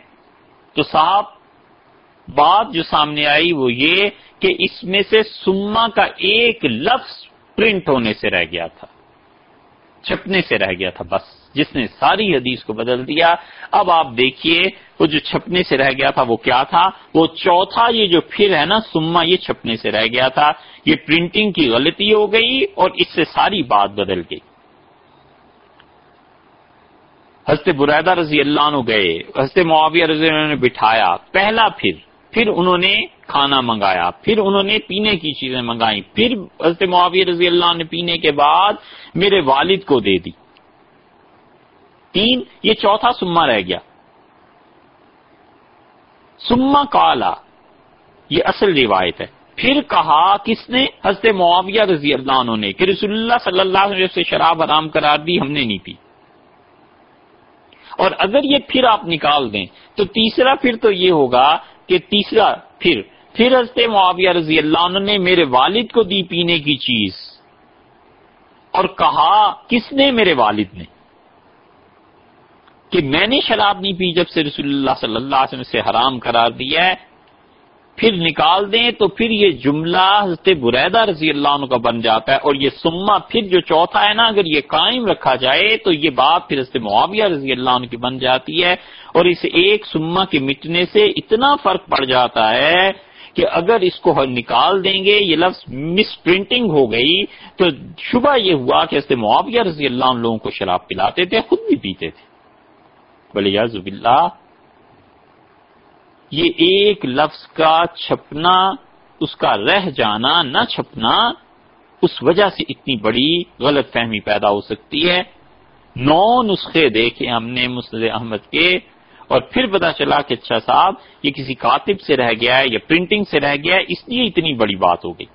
Speaker 1: تو صاحب، بات جو سامنے آئی وہ یہ کہ اس میں سے سما کا ایک لفظ پرنٹ ہونے سے رہ گیا تھا۔ چھپنے سے رہ گیا تھا، بس۔ جس نے ساری حدیث کو بدل دیا، اب آپ دیکھیے، وہ جو چھپنے سے رہ گیا تھا، وہ کیا تھا؟ وہ چوتھا یہ جو پھر ہے نا سما یہ چھپنے سے رہ گیا تھا۔ یہ پرنٹنگ کی غلطی ہو گئی اور اس سے ساری بات بدل گئی۔ حضرت برائدہ رضی اللہ عنہ گئے، حضرت معاویہ رضی اللہ عنہ نے بٹھایا۔ پہلا پھر پھر انہوں نے کھانا منگایا، پھر انہوں نے پینے کی چیزیں منگائی پھر حضرت معاویہ رضی اللہ عنہ نے پینے کے بعد میرے والد کو دے دی۔ تین، یہ چوتھا سما رہ گیا۔ سما کالا، یہ اصل روایت ہے۔ پھر کہا، کس نے؟ حضرت معاویہ رضی اللہ عنہ نے کہ رسول اللہ صلی اللہ علیہ وسلم سے شراب حرام قرار دی، ہم نے نہیں پی۔ اور اگر یہ پھر آپ نکال دیں، تو تیسرا پھر تو یہ ہوگا کہ تیسرا پھر پھر حضرت معاویہ رضی اللہ عنہ نے میرے والد کو دی پینے کی چیز اور کہا، کس نے میرے والد نے؟ کہ میں نے شراب نہیں پی جب سے رسول اللہ صلی اللہ علیہ وسلم سے حرام قرار دیا ہے۔ پھر نکال دیں تو پھر یہ جملہ حضرت بریدہ رضی اللہ عنہ کا بن جاتا ہے اور یہ سما پھر جو چوتھا ہے نا، اگر یہ قائم رکھا جائے تو یہ بات پھر حضرت معاویہ رضی اللہ عنہ کی بن جاتی ہے اور اس ایک سما کے مٹنے سے اتنا فرق پڑ جاتا ہے کہ اگر اس کو نکال دیں گے، یہ لفظ مس پرنٹنگ ہو گئی، تو شبہ یہ ہوا کہ حضرت معاویہ رضی اللہ عنہ لوگوں کو شراب پلاتے تھے، خود بھی پیتے تھے۔ بلیاز اللہ یہ ایک لفظ کا چھپنا، اس کا رہ جانا، نہ چھپنا، اس وجہ سے اتنی بڑی غلط فہمی پیدا ہو سکتی ہے۔ نو نسخے دیکھے ہم نے مسلم احمد کے اور پھر پتا چلا کہ اچھا صاحب، یہ کسی کاتب سے رہ گیا ہے یا پرنٹنگ سے رہ گیا ہے، اس لیے اتنی بڑی بات ہو گئی۔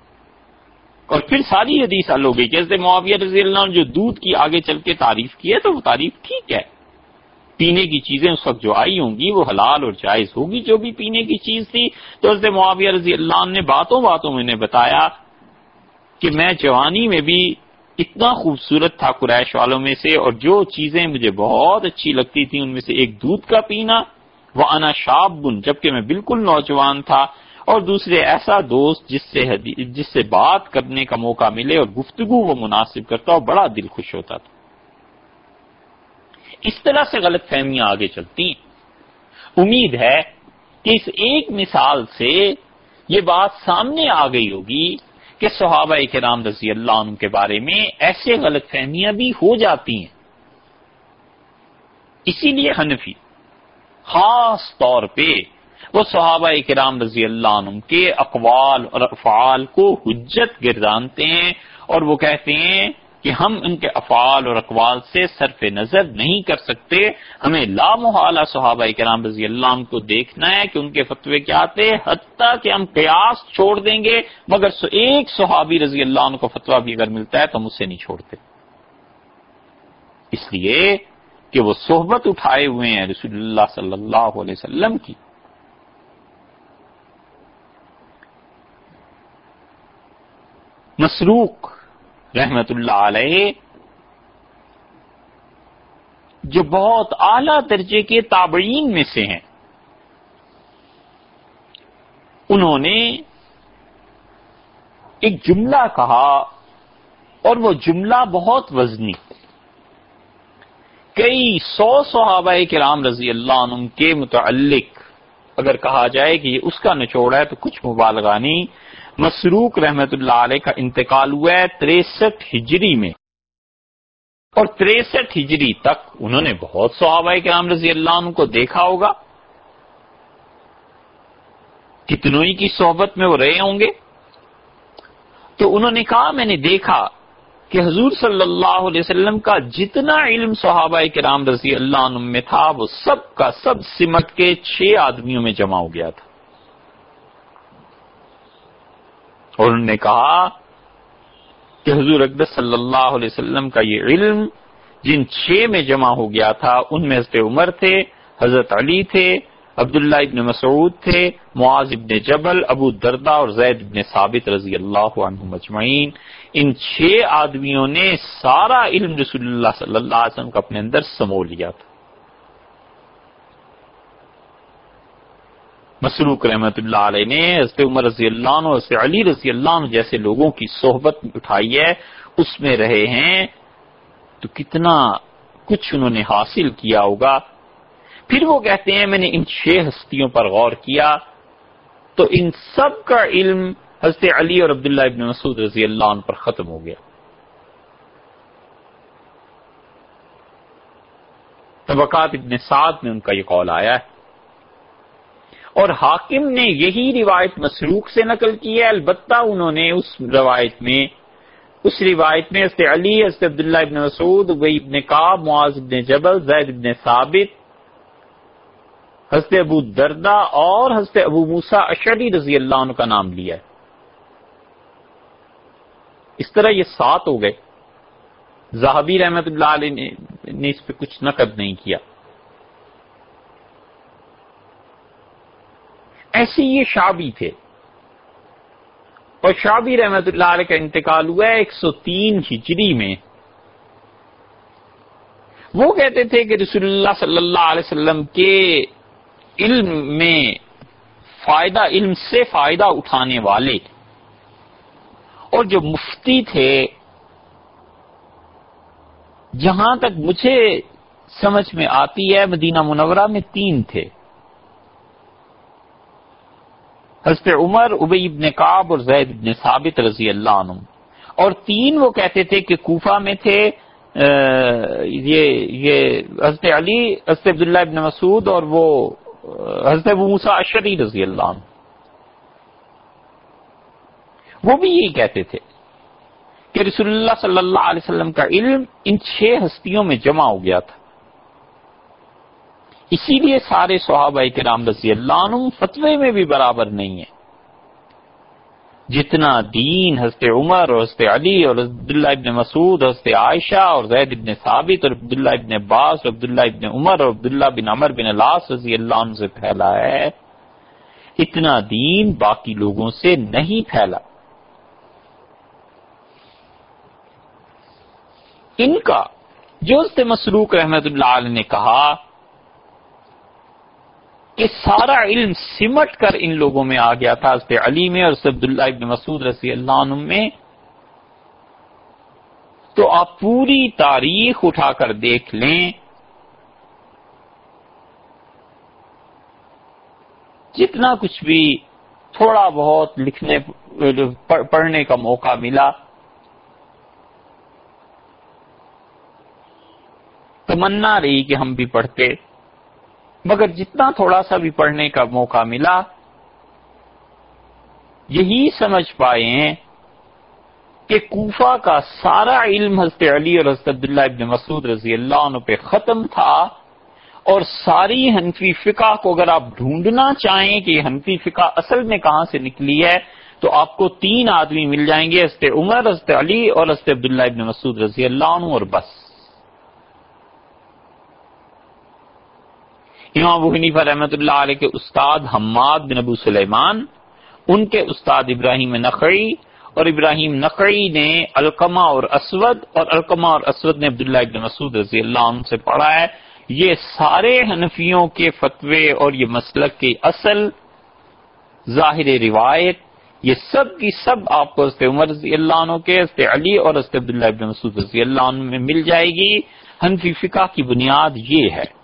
Speaker 1: اور پھر ساری حدیث حل ہو گئی جیسے معاویہ رضی اللہ عنہ جو دودھ کی آگے چل کے تعریف کی ہے تو وہ تعریف ٹھیک ہے۔ پینے کی چیزیں اس وقت جو آئی ہوں گی وہ حلال اور جائز ہوگی، جو بھی پینے کی چیز تھی۔ تو حضرت معاویہ رضی اللہ عنہ نے باتوں باتوں میں نے بتایا کہ میں جوانی میں بھی اتنا خوبصورت تھا قریش والوں میں سے اور جو چیزیں مجھے بہت اچھی لگتی تھیں ان میں سے ایک دودھ کا پینا وہ انا شاب بن جبکہ میں بالکل نوجوان تھا اور دوسرے ایسا دوست جس سے جس سے بات کرنے کا موقع ملے اور گفتگو وہ مناسب کرتا اور بڑا دل خوش ہوتا تھا۔ اس طرح سے غلط فہمیاں آگے چلتی امید ہے کہ اس ایک مثال سے یہ بات سامنے آ گئی ہوگی کہ صحابہ کرام رضی اللہ عنہ کے بارے میں ایسے غلط فہمیاں بھی ہو جاتی ہیں۔ اسی لیے حنفی، خاص طور پہ وہ صحابہ کرام رضی اللہ عنہ کے اقوال اور افعال کو حجت گردانتے ہیں اور وہ کہتے ہیں کہ ہم ان کے افعال اور اقوال سے صرف نظر نہیں کر سکتے۔ ہمیں لا محالہ صحابہ کرام رضی اللہ عنہ کو دیکھنا ہے کہ ان کے فتوے کیا آتے حتیٰ کہ ہم قیاس چھوڑ دیں گے، مگر ایک صحابی رضی اللہ عنہ کو فتویٰ بھی اگر ملتا ہے تو ہم اسے نہیں چھوڑتے۔ اس لیے کہ وہ صحبت اٹھائے ہوئے ہیں رسول اللہ صلی اللہ علیہ وسلم کی۔ مسروق رحمت اللہ علیہ، جو بہت اعلی درجے کے تابعین میں سے ہیں۔ انہوں نے ایک جملہ کہا اور وہ جملہ بہت وزنی۔ کئی سو صحابہ کرام رضی اللہ عنہ کے متعلق اگر کہا جائے کہ یہ اس کا نچوڑ ہے تو کچھ مبالغہ نہیں مسروق رحمت اللہ علیہ کا انتقال ہوا ہے تریسٹھ ہجری میں۔ اور تریسٹھ ہجری تک انہوں نے بہت صحابہ کرام رضی اللہ عنہ کو دیکھا ہوگا۔ کتنوں ہی کی صحبت میں وہ رہے ہوں گے۔ تو انہوں نے کہا، میں نے دیکھا کہ حضور صلی اللہ علیہ وسلم کا جتنا علم صحابہ کرام رضی اللہ عنہ میں تھا، وہ سب کا سب سمٹ کے چھ آدمیوں میں جمع ہو گیا تھا۔ اور انہوں نے کہا کہ حضور اقدس صلی اللہ علیہ وسلم کا یہ علم جن چھ میں جمع ہو گیا تھا، ان میں حضرت عمر تھے، حضرت علی تھے، عبداللہ ابن مسعود تھے، معاذ ابن جبل، ابو دردا اور زید ابن ثابت رضی اللہ عنہ مجمعین۔ ان چھ آدمیوں نے سارا علم رسول اللہ صلی اللہ علیہ وسلم کا اپنے اندر سمو لیا تھا۔ مسروق رحمت اللہ علیہ نے حضرت عمر رضی اللہ عنہ حضرت علی رضی اللہ عنہ جیسے لوگوں کی صحبت اٹھائی ہے، اس میں رہے ہیں۔ تو کتنا کچھ انہوں نے حاصل کیا ہوگا؟ پھر وہ کہتے ہیں، میں نے ان چھ ہستیوں پر غور کیا۔ تو ان سب کا علم حضرت علی اور عبداللہ ابن مسعود رضی اللہ عنہ پر ختم ہو گیا۔ طبقات ابن سعد میں ان کا یہ قول آیا ہے۔ اور حاکم نے یہی روایت مسروق سے نقل کی ہے، البتہ انہوں نے اس روایت میں، اس روایت میں حضرت علی، حضرت عبداللہ ابن مسعود ابئی ابن کاب معاذ ابن جبل، زید ابن ثابت، حضرت ابو دردا اور حضرت ابو موسا اشری رضی اللہ عنہ کا نام لیا ہے۔ اس طرح یہ سات ہو گئے۔ زہابی رحمت اللہ علیہ نے اس پہ کچھ نقد نہیں کیا۔ ایسے یہ شابی تھے۔ اور شابی رحمت اللہ علیہ کا انتقال ہوا ہے ایک سو تین ہجری میں۔ وہ کہتے تھے کہ رسول اللہ صلی اللہ علیہ وسلم کے علم میں فائدہ، علم سے فائدہ اٹھانے والے۔ اور جو مفتی تھے، جہاں تک مجھے سمجھ میں آتی ہے، مدینہ منورہ میں تین تھے۔ حضرت عمر ابئی ابن کاب اور زید ابن ثابت رضی اللہ عنہ۔ اور تین وہ کہتے تھے کہ کوفہ میں تھے یہ یہ حضرت علی، حضرت عبداللہ ابن مسعود اور وہ حضرت موسا اشری رضی اللہ عنہ۔ وہ بھی یہی کہتے تھے کہ رسول اللہ صلی اللہ علیہ وسلم کا علم ان چھ ہستیوں میں جمع ہو گیا تھا۔ اسی لیے سارے صحابہ کے رام رضی اللہ عنہ فتوے میں بھی برابر نہیں ہے جتنا دین حضرت عمر اور حضرت علی اور عبداللہ ابن مسعود، حضرت عائشہ اور زید ابن ثابت اور عبداللہ ابن عباس اور عبداللہ ابن عمر اور عبداللہ بن عمر بن اللہ رضی اللہ عنہ سے پھیلا ہے۔ اتنا دین باقی لوگوں سے نہیں پھیلا۔ ان کا جو مسروق رحمت اللہ علیہ نے کہا کہ سارا علم سمٹ کر ان لوگوں میں آ گیا تھا، حضرت علی میں اور عبداللہ ابن مسعود رضی اللہ عنہ میں۔ تو آپ پوری تاریخ اٹھا کر دیکھ لیں۔ جتنا کچھ بھی تھوڑا بہت لکھنے، پڑھنے کا موقع ملا۔ تمنا رہی کہ ہم بھی پڑھتے۔ مگر جتنا تھوڑا سا بھی پڑھنے کا موقع ملا، یہی سمجھ پائے کہ کوفہ کا سارا علم حضرت علی اور حضرت عبداللہ ابن مسعود رضی اللہ عنہ پہ ختم تھا، اور ساری حنفی فقہ کو اگر آپ ڈھونڈنا چاہیں کہ یہ حنفی فقہ اصل میں کہاں سے نکلی ہے، تو آپ کو تین آدمی مل جائیں گے، حضرت عمر، حضرت علی اور حضرت عبداللہ ابن مسعود رضی اللہ عنہ اور بس۔ امام ابو حنیفہ رحمۃ اللہ علیہ کے استاد حماد بن ابو سلیمان، ان کے استاد ابراہیم نقعی اور ابراہیم نقعی نے القما اور اسود اور القما اور اسود نے عبداللہ ابن مسعود رضی اللہ عنہ سے پڑھا ہے۔ یہ سارے حنفیوں کے فتوے اور یہ مسلک کی اصل ظاہر روایت، یہ سب کی سب آپ کو حضرت عمر رضی اللہ عنہ کے، حضرت علی اور حضرت عبداللہ ابن مسعود رضی اللہ عنہ میں مل جائے گی۔ حنفی فقہ کی بنیاد یہ ہے۔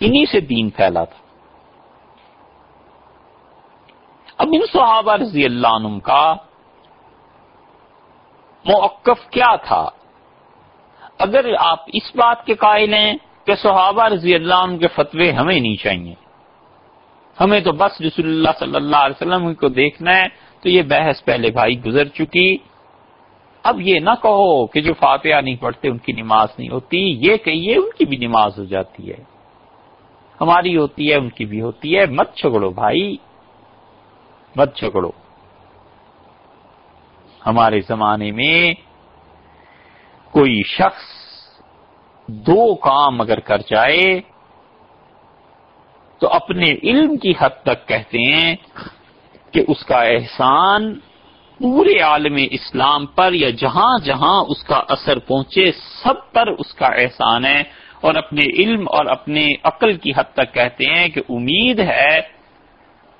Speaker 1: انہی سے دین پھیلا تھا۔ اب ان صحابہ رضی اللہ عنہ کا موقف کیا تھا؟ اگر آپ اس بات کے قائل ہیں کہ صحابہ رضی اللہ عنہ کے فتوے ہمیں نہیں چاہیے، ہمیں تو بس رسول اللہ صلی اللہ علیہ وسلم کو دیکھنا ہے، تو یہ بحث پہلے بھائی گزر چکی۔ اب یہ نہ کہو کہ جو فاتحہ نہیں پڑھتے ان کی نماز نہیں ہوتی، یہ کہیے ان کی بھی نماز ہو جاتی ہے۔ ہماری ہوتی ہے، ان کی بھی ہوتی ہے۔ مت چھگڑو بھائی۔ مت چھگڑو ہمارے زمانے میں کوئی شخص دو کام اگر کر جائے تو اپنے علم کی حد تک کہتے ہیں کہ اس کا احسان پورے عالم اسلام پر یا جہاں جہاں اس کا اثر پہنچے، سب پر اس کا احسان ہے۔ اور اپنے علم اور اپنے عقل کی حد تک کہتے ہیں کہ امید ہے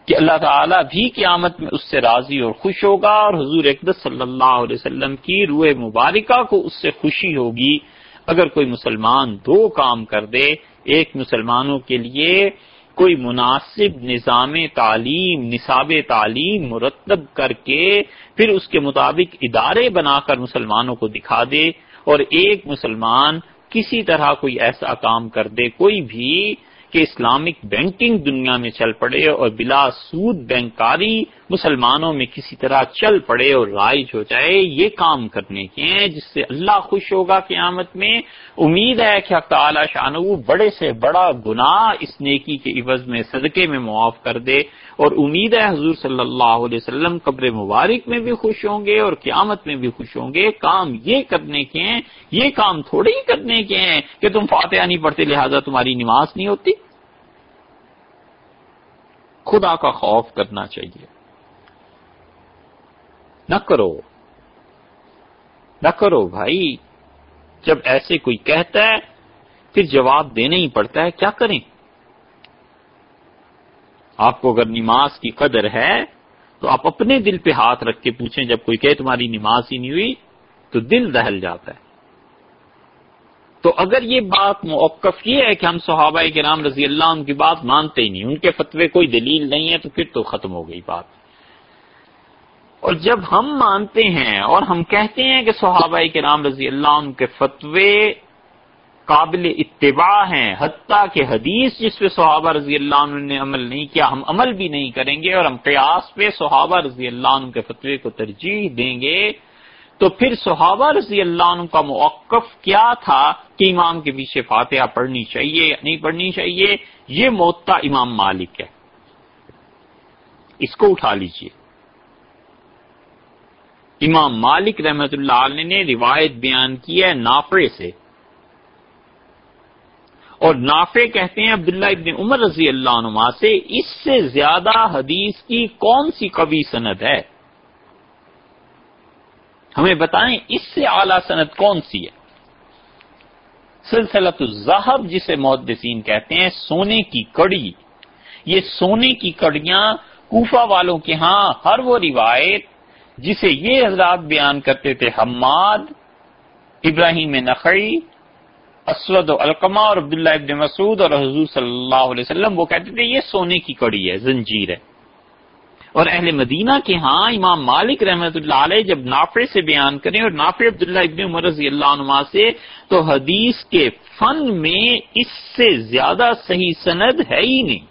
Speaker 1: کہ اللہ تعالیٰ بھی قیامت میں اس سے راضی اور خوش ہوگا اور حضور اقدس صلی اللہ علیہ وسلم کی روح مبارکہ کو اس سے خوشی ہوگی۔ اگر کوئی مسلمان دو کام کر دے، ایک مسلمانوں کے لیے کوئی مناسب نظام تعلیم، نصاب تعلیم مرتب کر کے پھر اس کے مطابق ادارے بنا کر مسلمانوں کو دکھا دے اور ایک مسلمان کسی طرح کوئی ایسا کام کر دے، کوئی بھی کہ اسلامک بینکنگ دنیا میں چل پڑے اور بلا سود بینکاری مسلمانوں میں کسی طرح چل پڑے اور رائج ہو جائے، یہ کام کرنے کے ہیں، جس سے اللہ خوش ہوگا قیامت میں۔ امید ہے کہ تعالی شانو بڑے سے بڑا گناہ اس نیکی کے عوض میں، صدقے میں معاف کر دے۔ اور امید ہے حضور صلی اللہ علیہ وسلم قبر مبارک میں بھی خوش ہوں گے اور قیامت میں بھی خوش ہوں گے۔ کام یہ کرنے کے ہیں، یہ کام تھوڑے ہی کرنے کے ہیں کہ تم فاتحہ نہیں پڑھتے، لہٰذا تمہاری نماز نہیں ہوتی۔ خدا کا خوف کرنا چاہیے۔ نہ کرو۔ نہ کرو بھائی۔ جب ایسے کوئی کہتا ہے، پھر جواب دینا ہی پڑتا ہے، کیا کریں؟ آپ کو اگر نماز کی قدر ہے، تو آپ اپنے دل پہ ہاتھ رکھ کے پوچھیں، جب کوئی کہے تمہاری نماز ہی نہیں ہوئی، تو دل دہل جاتا ہے۔ تو اگر یہ بات موقف یہ ہے کہ ہم صحابہ کے رضی اللہ ان کی بات مانتے ہی نہیں، ان کے فتوے کوئی دلیل نہیں ہے، تو پھر تو ختم ہو گئی بات۔ اور جب ہم مانتے ہیں اور ہم کہتے ہیں کہ صحابہ کے رضی اللہ ان کے فتوے قابل اتباع ہیں، حتیٰ کہ حدیث جس پہ صحابہ رضی اللہ عنہ نے عمل نہیں کیا، ہم عمل بھی نہیں کریں گے اور ہم قیاس پہ صحابہ رضی اللہ عنہ کے فتوے کو ترجیح دیں گے۔ تو پھر صحابہ رضی اللہ عنہ کا موقف کیا تھا کہ امام کے پیچھے فاتحہ پڑھنی چاہیے یا نہیں پڑھنی چاہیے؟ یہ موتا امام مالک ہے۔ اس کو اٹھا لیجیے۔ امام مالک رحمت اللہ علیہ نے روایت بیان کی ہے نافرے سے۔ اور نافع کہتے ہیں عبداللہ ابن عمر رضی اللہ عنہ سے، اس سے زیادہ حدیث کی کون سی قوی سند ہے؟ ہمیں بتائیں اس سے اعلی صنعت کون سی ہے؟ سلسلت الزہب جسے محدثین کہتے ہیں، سونے کی کڑی۔ یہ سونے کی کڑیاں کوفہ والوں کے ہاں ہر وہ روایت جسے یہ حضرات بیان کرتے تھے، حماد، ابراہیم نقی اسود و القما اور عبداللہ ابن مسعود اور حضور صلی اللہ علیہ وسلم، وہ کہتے تھے، یہ سونے کی کڑی ہے، زنجیر ہے۔ اور اہل مدینہ کے ہاں امام مالک رحمت اللہ علیہ جب نافع سے بیان کریں، اور نافع عبداللہ ابن عمر رضی اللہ عنہ سے، تو حدیث کے فن میں اس سے زیادہ صحیح سند ہے ہی نہیں۔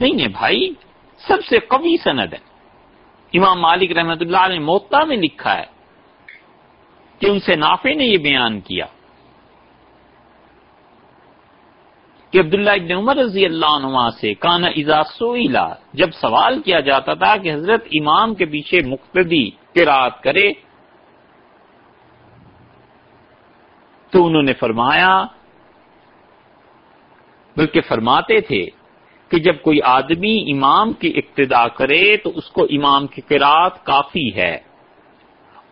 Speaker 1: نہیں ہے بھائی، سب سے قوی سند ہے۔ امام مالک رحمت اللہ علیہ موتا میں لکھا ہے کہ ان سے نافع نے یہ بیان کیا کہ عبداللہ ابن عمر رضی اللہ عنہ سے کانا سوئلہ جب سوال کیا جاتا تھا کہ حضرت امام کے پیچھے مقتدی قرات کرے، تو انہوں نے فرمایا، بلکہ فرماتے تھے کہ جب کوئی آدمی امام کی اقتدا کرے تو اس کو امام کی قرات کافی ہے۔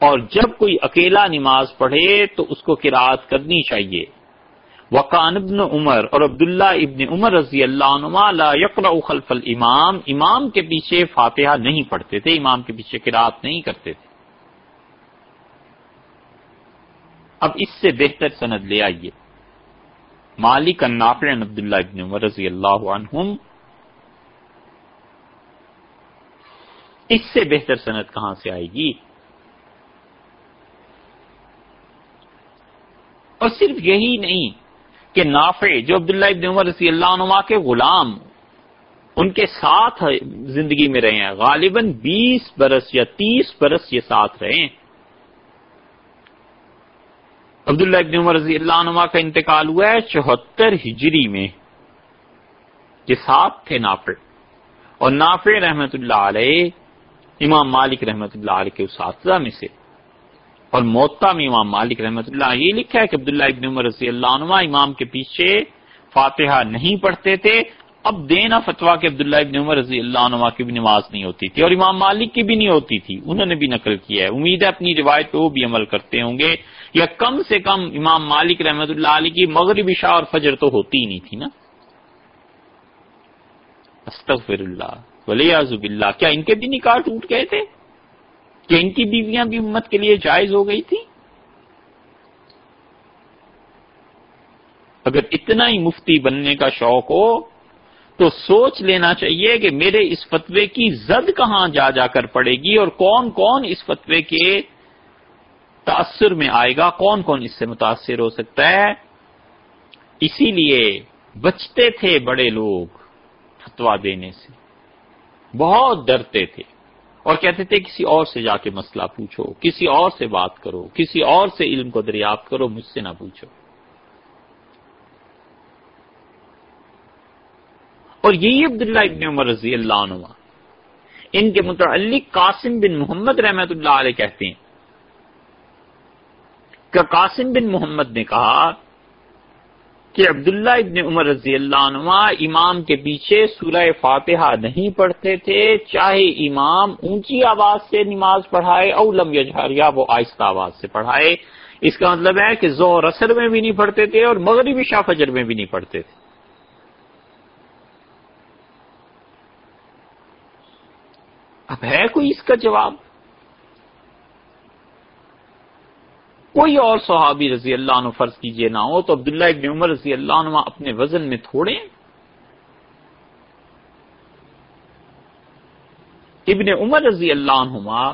Speaker 1: اور جب کوئی اکیلا نماز پڑھے تو اس کو قرات کرنی چاہیے۔ وقان ابن عمر اور عبداللہ ابن عمر رضی اللہ عنہ لا خلف الامام، امام کے پیچھے فاتحہ نہیں پڑھتے تھے، امام کے پیچھے قرات نہیں کرتے تھے۔ اب اس سے بہتر سند لے آئیے۔ مالک النافع عبداللہ ابن عمر رضی اللہ عنہم۔ اس سے بہتر سند کہاں سے آئے گی؟ اور صرف یہی نہیں کہ نافع، جو عبداللہ ابن عمر رضی اللہ عنہ کے غلام، ان کے ساتھ زندگی میں رہے ہیں، غالباً بیس برس یا تیس برس یہ ساتھ رہے ہیں۔ عبداللہ ابن عمر رضی اللہ عنہ کا انتقال ہوا ہے چوہتر ہجری میں، یہ ساتھ تھے نافع۔ اور نافع رحمت اللہ علیہ، امام مالک رحمت اللہ علیہ کے اساتذہ میں سے۔ اور موتا میں امام مالک رحمۃ اللہ یہ لکھا ہے کہ عبداللہ ابن عمر رضی اللہ عنہ امام کے پیچھے فاتحہ نہیں پڑھتے تھے اب دینا فتوا کہ عبداللہ ابن عمر رضی اللہ عنہ کی بھی نماز نہیں ہوتی تھی اور امام مالک کی بھی نہیں ہوتی تھی۔ انہوں نے بھی نقل کیا ہے۔ امید ہے اپنی روایت پہ وہ بھی عمل کرتے ہوں گے۔ یا کم سے کم امام مالک رحمت اللہ علیہ کی مغربی شاہ اور فجر تو ہوتی ہی نہیں تھی نا۔ استغفر اللہ ولی اللہ کیا ان کے بھی نکاح ٹوٹ گئے تھے؟ کہ ان کی بیویاں بھی امت کے لیے جائز ہو گئی تھی؟ اگر اتنا ہی مفتی بننے کا شوق ہو تو سوچ لینا چاہیے کہ میرے اس فتوے کی زد کہاں جا جا کر پڑے گی اور کون کون اس فتوے کے تاثر میں آئے گا، کون کون اس سے متاثر ہو سکتا ہے؟ اسی لیے بچتے تھے بڑے لوگ فتوا دینے سے، بہت ڈرتے تھے۔ اور کہتے تھے، کسی اور سے جا کے مسئلہ پوچھو، کسی اور سے بات کرو، کسی اور سے علم کو دریافت کرو، مجھ سے نہ پوچھو۔ اور یہی عبداللہ ابن عمر رضی اللہ عنہ۔ ان کے متعلق قاسم بن محمد رحمت اللہ علیہ کہتے ہیں۔ کہ قاسم بن محمد نے کہا کہ عبداللہ ابن عمر رضی اللہ عنہ امام کے پیچھے سورہ فاتحہ نہیں پڑھتے تھے، چاہے امام اونچی آواز سے نماز پڑھائے او لم یجہر یا وہ آہستہ آواز سے پڑھائے۔ اس کا مطلب ہے کہ زور اثر میں بھی نہیں پڑھتے تھے اور مغربی شاہ فجر میں بھی نہیں پڑھتے تھے۔ اب ہے کوئی اس کا جواب؟ کوئی اور صحابی رضی اللہ عنہ فرض کیجیے نہ ہو تو عبداللہ ابن عمر رضی اللہ عنہ اپنے وزن میں تھوڑے ابن عمر رضی اللہ عنہ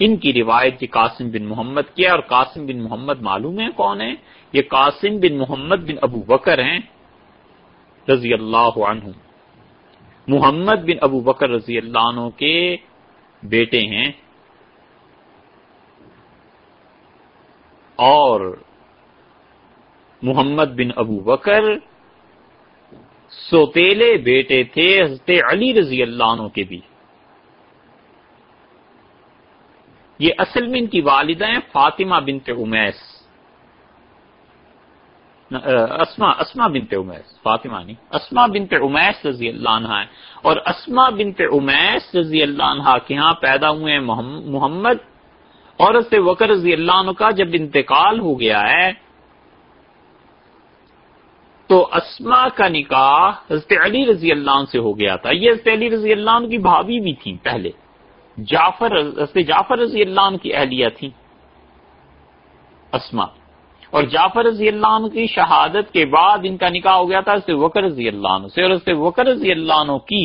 Speaker 1: ان کی روایت یہ قاسم بن محمد کیا اور قاسم بن محمد معلوم ہے کون ہے یہ قاسم بن محمد بن ابو بکر ہیں رضی اللہ عنہ محمد بن ابو بکر رضی اللہ عنہ کے بیٹے ہیں۔ اور محمد بن ابو بکر سوتےلے بیٹے تھے، حضرت علی رضی اللہ عنہ کے بھی۔ یہ اصل میں ان کی والدہ ہیں فاطمہ بنت امیس اسما اسما بنت امیس فاطمہ نہیں اسما بنت امیس رضی اللہ عنہ ہے۔ اور اسما بنت امیس رضی اللہ عنہ کے ہاں پیدا ہوئے ہیں محمد اور وکر رضی اللہ عنہ کا جب انتقال ہو گیا ہے، تو اسما کا نکاح حضرت علی رضی اللہ عنہ سے ہو گیا تھا۔ یہ حضرت علی رضی اللہ عنہ کی بھابھی بھی تھی پہلے۔ جعفر، حضرت جعفر رضی اللہ عنہ کی اہلیہ تھی اسما اور جعفر رضی اللہ عنہ کی شہادت کے بعد ان کا نکاح ہو گیا تھا حضرت وکر رضی اللہ عنہ سے، اور حضرت وکر رضی اللہ عنہ کی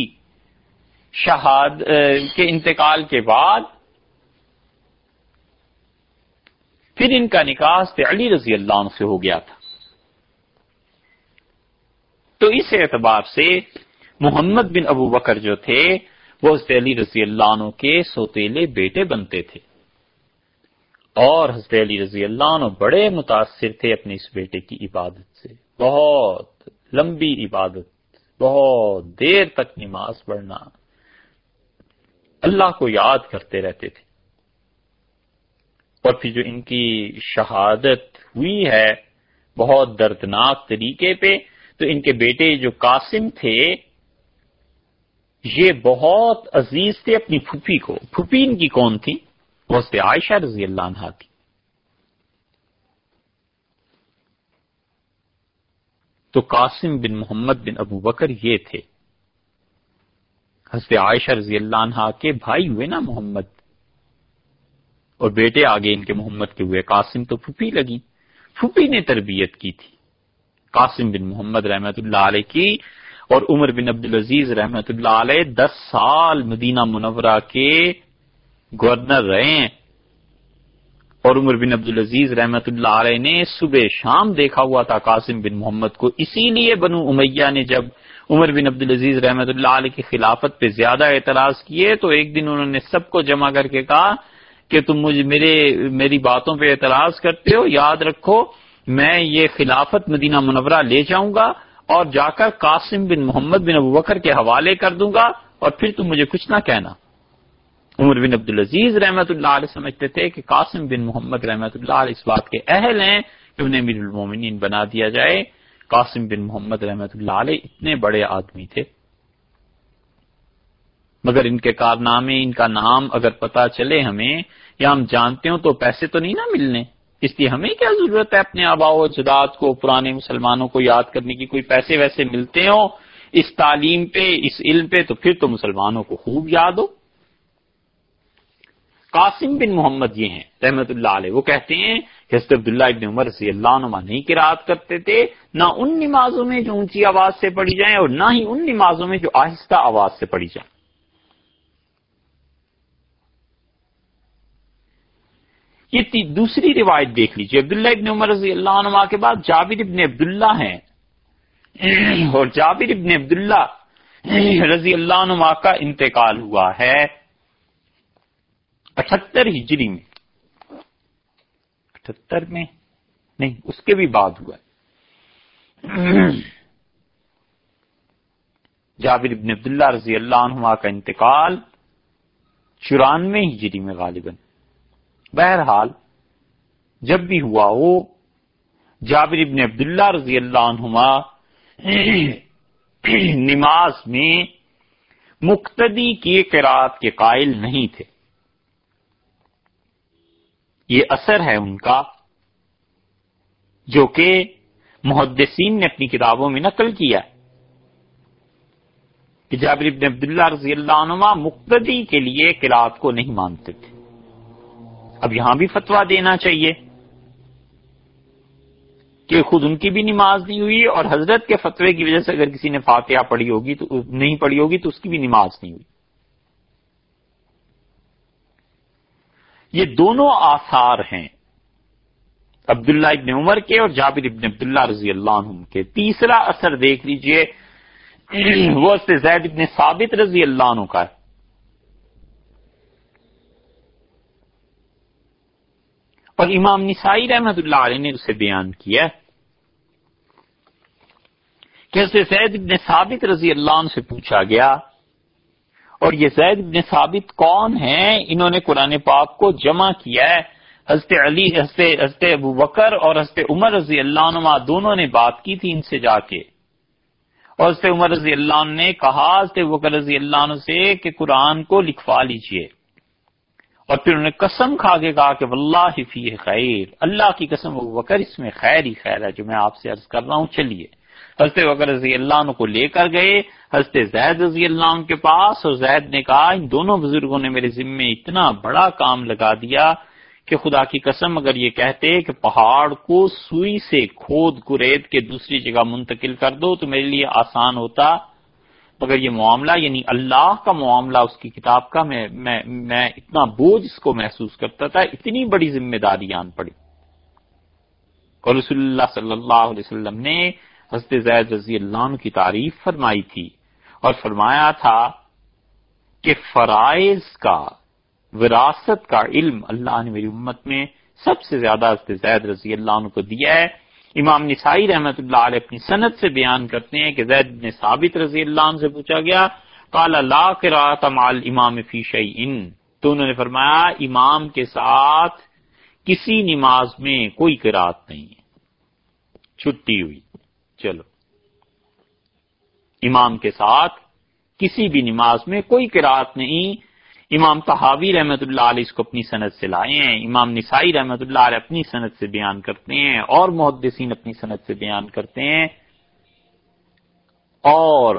Speaker 1: شہاد کے انتقال کے بعد پھر ان کا نکاح حضرت علی رضی اللہ عنہ سے ہو گیا تھا۔ تو اس اعتبار سے محمد بن ابو بکر جو تھے، وہ علی رضی اللہ عنہ کے سوتیلے بیٹے بنتے تھے۔ اور حضرت علی رضی اللہ عنہ بڑے متاثر تھے اپنے اس بیٹے کی عبادت سے۔ بہت لمبی عبادت، بہت دیر تک نماز پڑھنا۔ اللہ کو یاد کرتے رہتے تھے۔ اور پھر جو ان کی شہادت ہوئی ہے، بہت دردناک طریقے پہ، تو ان کے بیٹے جو قاسم تھے، یہ بہت عزیز تھے اپنی پھوپھی کو۔ پھوپھی ان کی کون تھی؟ وہ سے عائشہ رضی اللہ عنہ تھی تو قاسم بن محمد بن ابو بکر یہ تھے۔ حضرت عائشہ رضی اللہ عنہ کے بھائی ہوئے نا محمد۔ اور بیٹے آگے ان کے محمد کے ہوئے۔ قاسم تو پھوپھی لگی۔ پھوپھی نے تربیت کی تھی۔ قاسم بن محمد رحمت اللہ علیہ کی اور عمر بن عبد العزیز رحمت اللہ علیہ دس سال مدینہ منورہ کے گورنر رہے ہیں۔ اور عمر بن عبد العزیز رحمت اللہ علیہ نے صبح شام دیکھا ہوا تھا قاسم بن محمد کو۔ اسی لیے بنو امیہ نے جب عمر بن عبد العزیز رحمت اللہ علیہ کی خلافت پہ زیادہ اعتراض کیے تو ایک دن انہوں نے سب کو جمع کر کے کہا کہ تم مجھے میرے، میری باتوں پہ اعتراض کرتے ہو، یاد رکھو میں یہ خلافت مدینہ منورہ لے جاؤں گا اور جا کر قاسم بن محمد بن ابوبکر کے حوالے کر دوں گا اور پھر تم مجھے کچھ نہ کہنا۔ عمر بن عبد العزیز رحمت اللہ علیہ سمجھتے تھے کہ قاسم بن محمد رحمت اللہ علیہ اس بات کے اہل ہیں کہ انہیں امیر المومنین بنا دیا جائے۔ قاسم بن محمد رحمت اللہ علیہ اتنے بڑے آدمی تھے۔ مگر ان کے کارنامے، ان کا نام اگر پتا چلے ہمیں، یا ہم جانتے ہوں تو پیسے تو نہیں نا ملنے۔ اس لیے ہمیں کیا ضرورت ہے اپنے آبا و جداد کو، پرانے مسلمانوں کو یاد کرنے کی؟ کوئی پیسے ویسے ملتے ہوں؟ اس تعلیم پہ، اس علم پہ تو پھر تو مسلمانوں کو خوب یاد ہو۔ قاسم بن محمد یہ ہیں، رحمت اللہ علیہ۔ وہ کہتے ہیں کہ حضرت عبداللہ ابن عمر رضی اللہ عنہ نہیں قرآت کرتے تھے، نہ ان نمازوں میں جو اونچی آواز سے پڑھی جائیں اور نہ ہی ان نمازوں میں جو آہستہ آواز سے پڑھی جائیں۔ یہ دوسری روایت دیکھ لیجیے عبداللہ ابن عمر رضی اللہ عنہ کے بعد جابر ابن عبداللہ ہیں۔ اور جابر ابن عبداللہ رضی اللہ عنہ کا انتقال ہوا ہے۔ اٹھہتر ہجری میں اٹھہتر میں نہیں، اس کے بھی بعد ہوا جابر ابن عبداللہ رضی اللہ عنہ کا انتقال چورانوے ہجری میں غالباً۔ بہرحال، جب بھی ہوا وہ جابر ابن عبداللہ رضی اللہ عنہما نماز میں مقتدی کی قرآت کے قائل نہیں تھے۔ یہ اثر ہے ان کا جو کہ محدثین نے اپنی کتابوں میں نقل کیا کہ جابر ابن عبداللہ رضی اللہ عنہ مقتدی کے لیے قرآت کو نہیں مانتے تھے۔ اب یہاں بھی فتوا دینا چاہیے کہ خود ان کی بھی نماز نہیں ہوئی اور حضرت کے فتوے کی وجہ سے اگر کسی نے فاتحہ پڑھی ہوگی تو نہیں پڑھی ہوگی تو اس کی بھی نماز نہیں ہوئی۔ یہ دونوں آثار ہیں۔ عبداللہ ابن عمر کے اور جابر ابن عبداللہ رضی اللہ عنہ کے۔ تیسرا اثر دیکھ لیجیے، وہ زید ابن ثابت رضی اللہ عنہ کا ہے۔ اور امام نسائی رحمت اللہ علیہ نے اسے بیان کیا کہ زید ابن ثابت رضی اللہ عنہ سے پوچھا گیا اور یہ زید ثابت کون ہیں؟ انہوں نے قرآن پاک کو جمع کیا ہے۔ حضرت علی، حضرت حضرت ابو بکر اور حضرت عمر رضی اللہ عنہ دونوں نے بات کی تھی ان سے جا کے۔ اور حضرت عمر رضی اللہ عنہ نے کہا، حضرت بکر رضی اللہ عنہ سے کہ قرآن کو لکھوا لیجیے۔ اور پھر انہوں نے قسم کھا کے کہا کہ واللہ فی خیر، اللہ کی قسم وکر اس میں خیر ہی خیر ہے جو میں آپ سے عرض کر رہا ہوں۔ چلیے۔ حضرت وکر رضی اللہ عنہ کو لے کر گئے حضرت زید رضی اللہ عنہ کے پاس اور زید نے کہا ان دونوں بزرگوں نے میرے ذمے اتنا بڑا کام لگا دیا کہ خدا کی قسم اگر یہ کہتے کہ پہاڑ کو سوئی سے کھود کرید کے دوسری جگہ منتقل کر دو تو میرے لیے آسان ہوتا۔ مگر یہ معاملہ یعنی اللہ کا معاملہ اس کی کتاب کا میں میں, میں اتنا بوجھ اس کو محسوس کرتا تھا اتنی بڑی ذمہ داری آن پڑی۔ اور رسول اللہ صلی اللہ علیہ وسلم نے حضرت زید رضی اللہ عنہ کی تعریف فرمائی تھی اور فرمایا تھا کہ فرائض کا، وراثت کا علم اللہ نے میری امت میں سب سے زیادہ حضرت زید رضی اللہ عنہ کو دیا ہے۔ امام نسائی رحمت اللہ علیہ اپنی صنعت سے بیان کرتے ہیں کہ زید بن ثابت رضی اللہ عنہ سے پوچھا گیا کالا لا قرات مال امام فی شعین تو انہوں نے فرمایا، امام کے ساتھ کسی نماز میں کوئی قرات نہیں ہے۔ چھٹی ہوئی۔ چلو۔ امام کے ساتھ کسی بھی نماز میں کوئی قرات نہیں۔ امام تحاوی رحمت اللہ علیہ اس کو اپنی صنعت سے لائے ہیں۔ امام نسائی رحمت اللہ علیہ اپنی صنعت سے بیان کرتے ہیں اور محدثین اپنی صنعت سے بیان کرتے ہیں۔ اور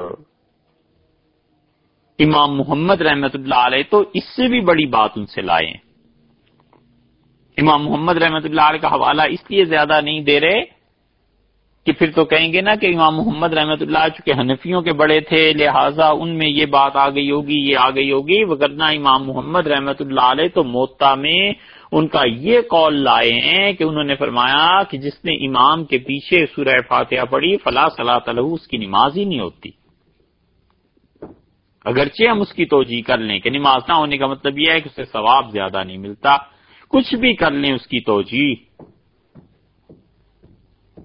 Speaker 1: امام محمد رحمت اللہ علیہ تو اس سے بھی بڑی بات ان سے لائے ہیں۔ امام محمد رحمت اللہ علیہ کا حوالہ اس لیے زیادہ نہیں دے رہے کہ پھر تو کہیں گے نا کہ امام محمد رحمت اللہ چونکہ حنفیوں کے بڑے تھے، لہٰذا ان میں یہ بات آ گئی ہوگی، یہ آ گئی ہوگی وغیرہ امام محمد رحمت اللہ علیہ تو موتا میں ان کا یہ قول لائے ہیں کہ انہوں نے فرمایا کہ جس نے امام کے پیچھے سورہ فاتحہ پڑھی فلاں صلاح طلح اس کی نماز ہی نہیں ہوتی۔ اگرچہ ہم اس کی توجہ کر لیں کہ نماز نہ ہونے کا مطلب یہ ہے کہ اسے ثواب زیادہ نہیں ملتا۔ کچھ بھی کر لیں اس کی توجہ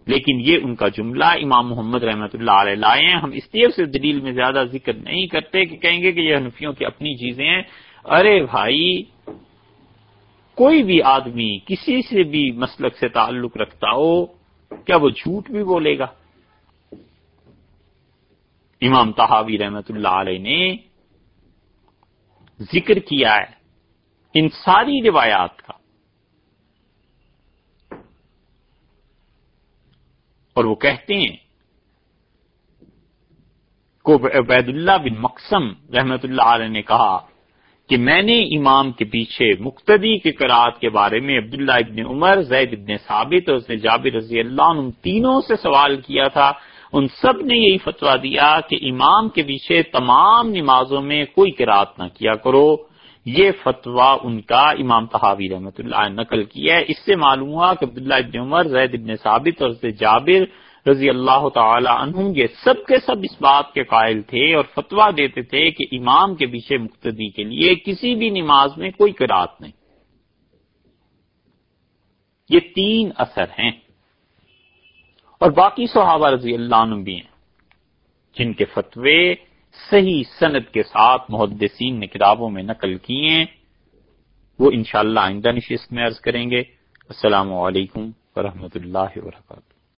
Speaker 1: لیکن یہ ان کا جملہ امام محمد رحمت اللہ علیہ لائے ہیں۔ ہم اس لیے اسے دلیل میں زیادہ ذکر نہیں کرتے کہ کہیں گے کہ یہ حنفیوں کی اپنی چیزیں ہیں۔ ارے بھائی، کوئی بھی آدمی کسی سے بھی مسلک سے تعلق رکھتا ہو، کیا وہ جھوٹ بھی بولے گا؟ امام تحاوی رحمت اللہ علیہ نے ذکر کیا ہے۔ ان ساری روایات کا اور وہ کہتے ہیں کو عبید اللہ بن مقسم رحمت اللہ علیہ نے کہا کہ میں نے امام کے پیچھے مقتدی کے قرآت کے بارے میں عبداللہ ابن عمر، زید ابن ثابت اور اس نے جابر رضی اللہ عنہ ان تینوں سے سوال کیا تھا۔ ان سب نے یہی فتوا دیا کہ امام کے پیچھے تمام نمازوں میں کوئی قرآت نہ کیا کرو۔ یہ فتویٰ ان کا امام تحاوی رحمۃ اللہ نقل کیا ہے۔ اس سے معلوم ہوا کہ عبداللہ ابن عمر، زید ابن ثابت اور جابر رضی اللہ تعالی عنہ یہ سب کے سب اس بات کے قائل تھے اور فتویٰ دیتے تھے کہ امام کے پیچھے مقتدی کے لیے کسی بھی نماز میں کوئی قرآت نہیں۔ یہ تین اثر ہیں۔ اور باقی صحابہ رضی اللہ عنہ بھی ہیں جن کے فتوے صحیح سند کے ساتھ محدثین نے کتابوں میں نقل کیے ہیں۔ وہ انشاءاللہ آئندہ نشست میں عرض کریں گے۔ السلام علیکم ورحمۃ اللہ وبرکاتہ۔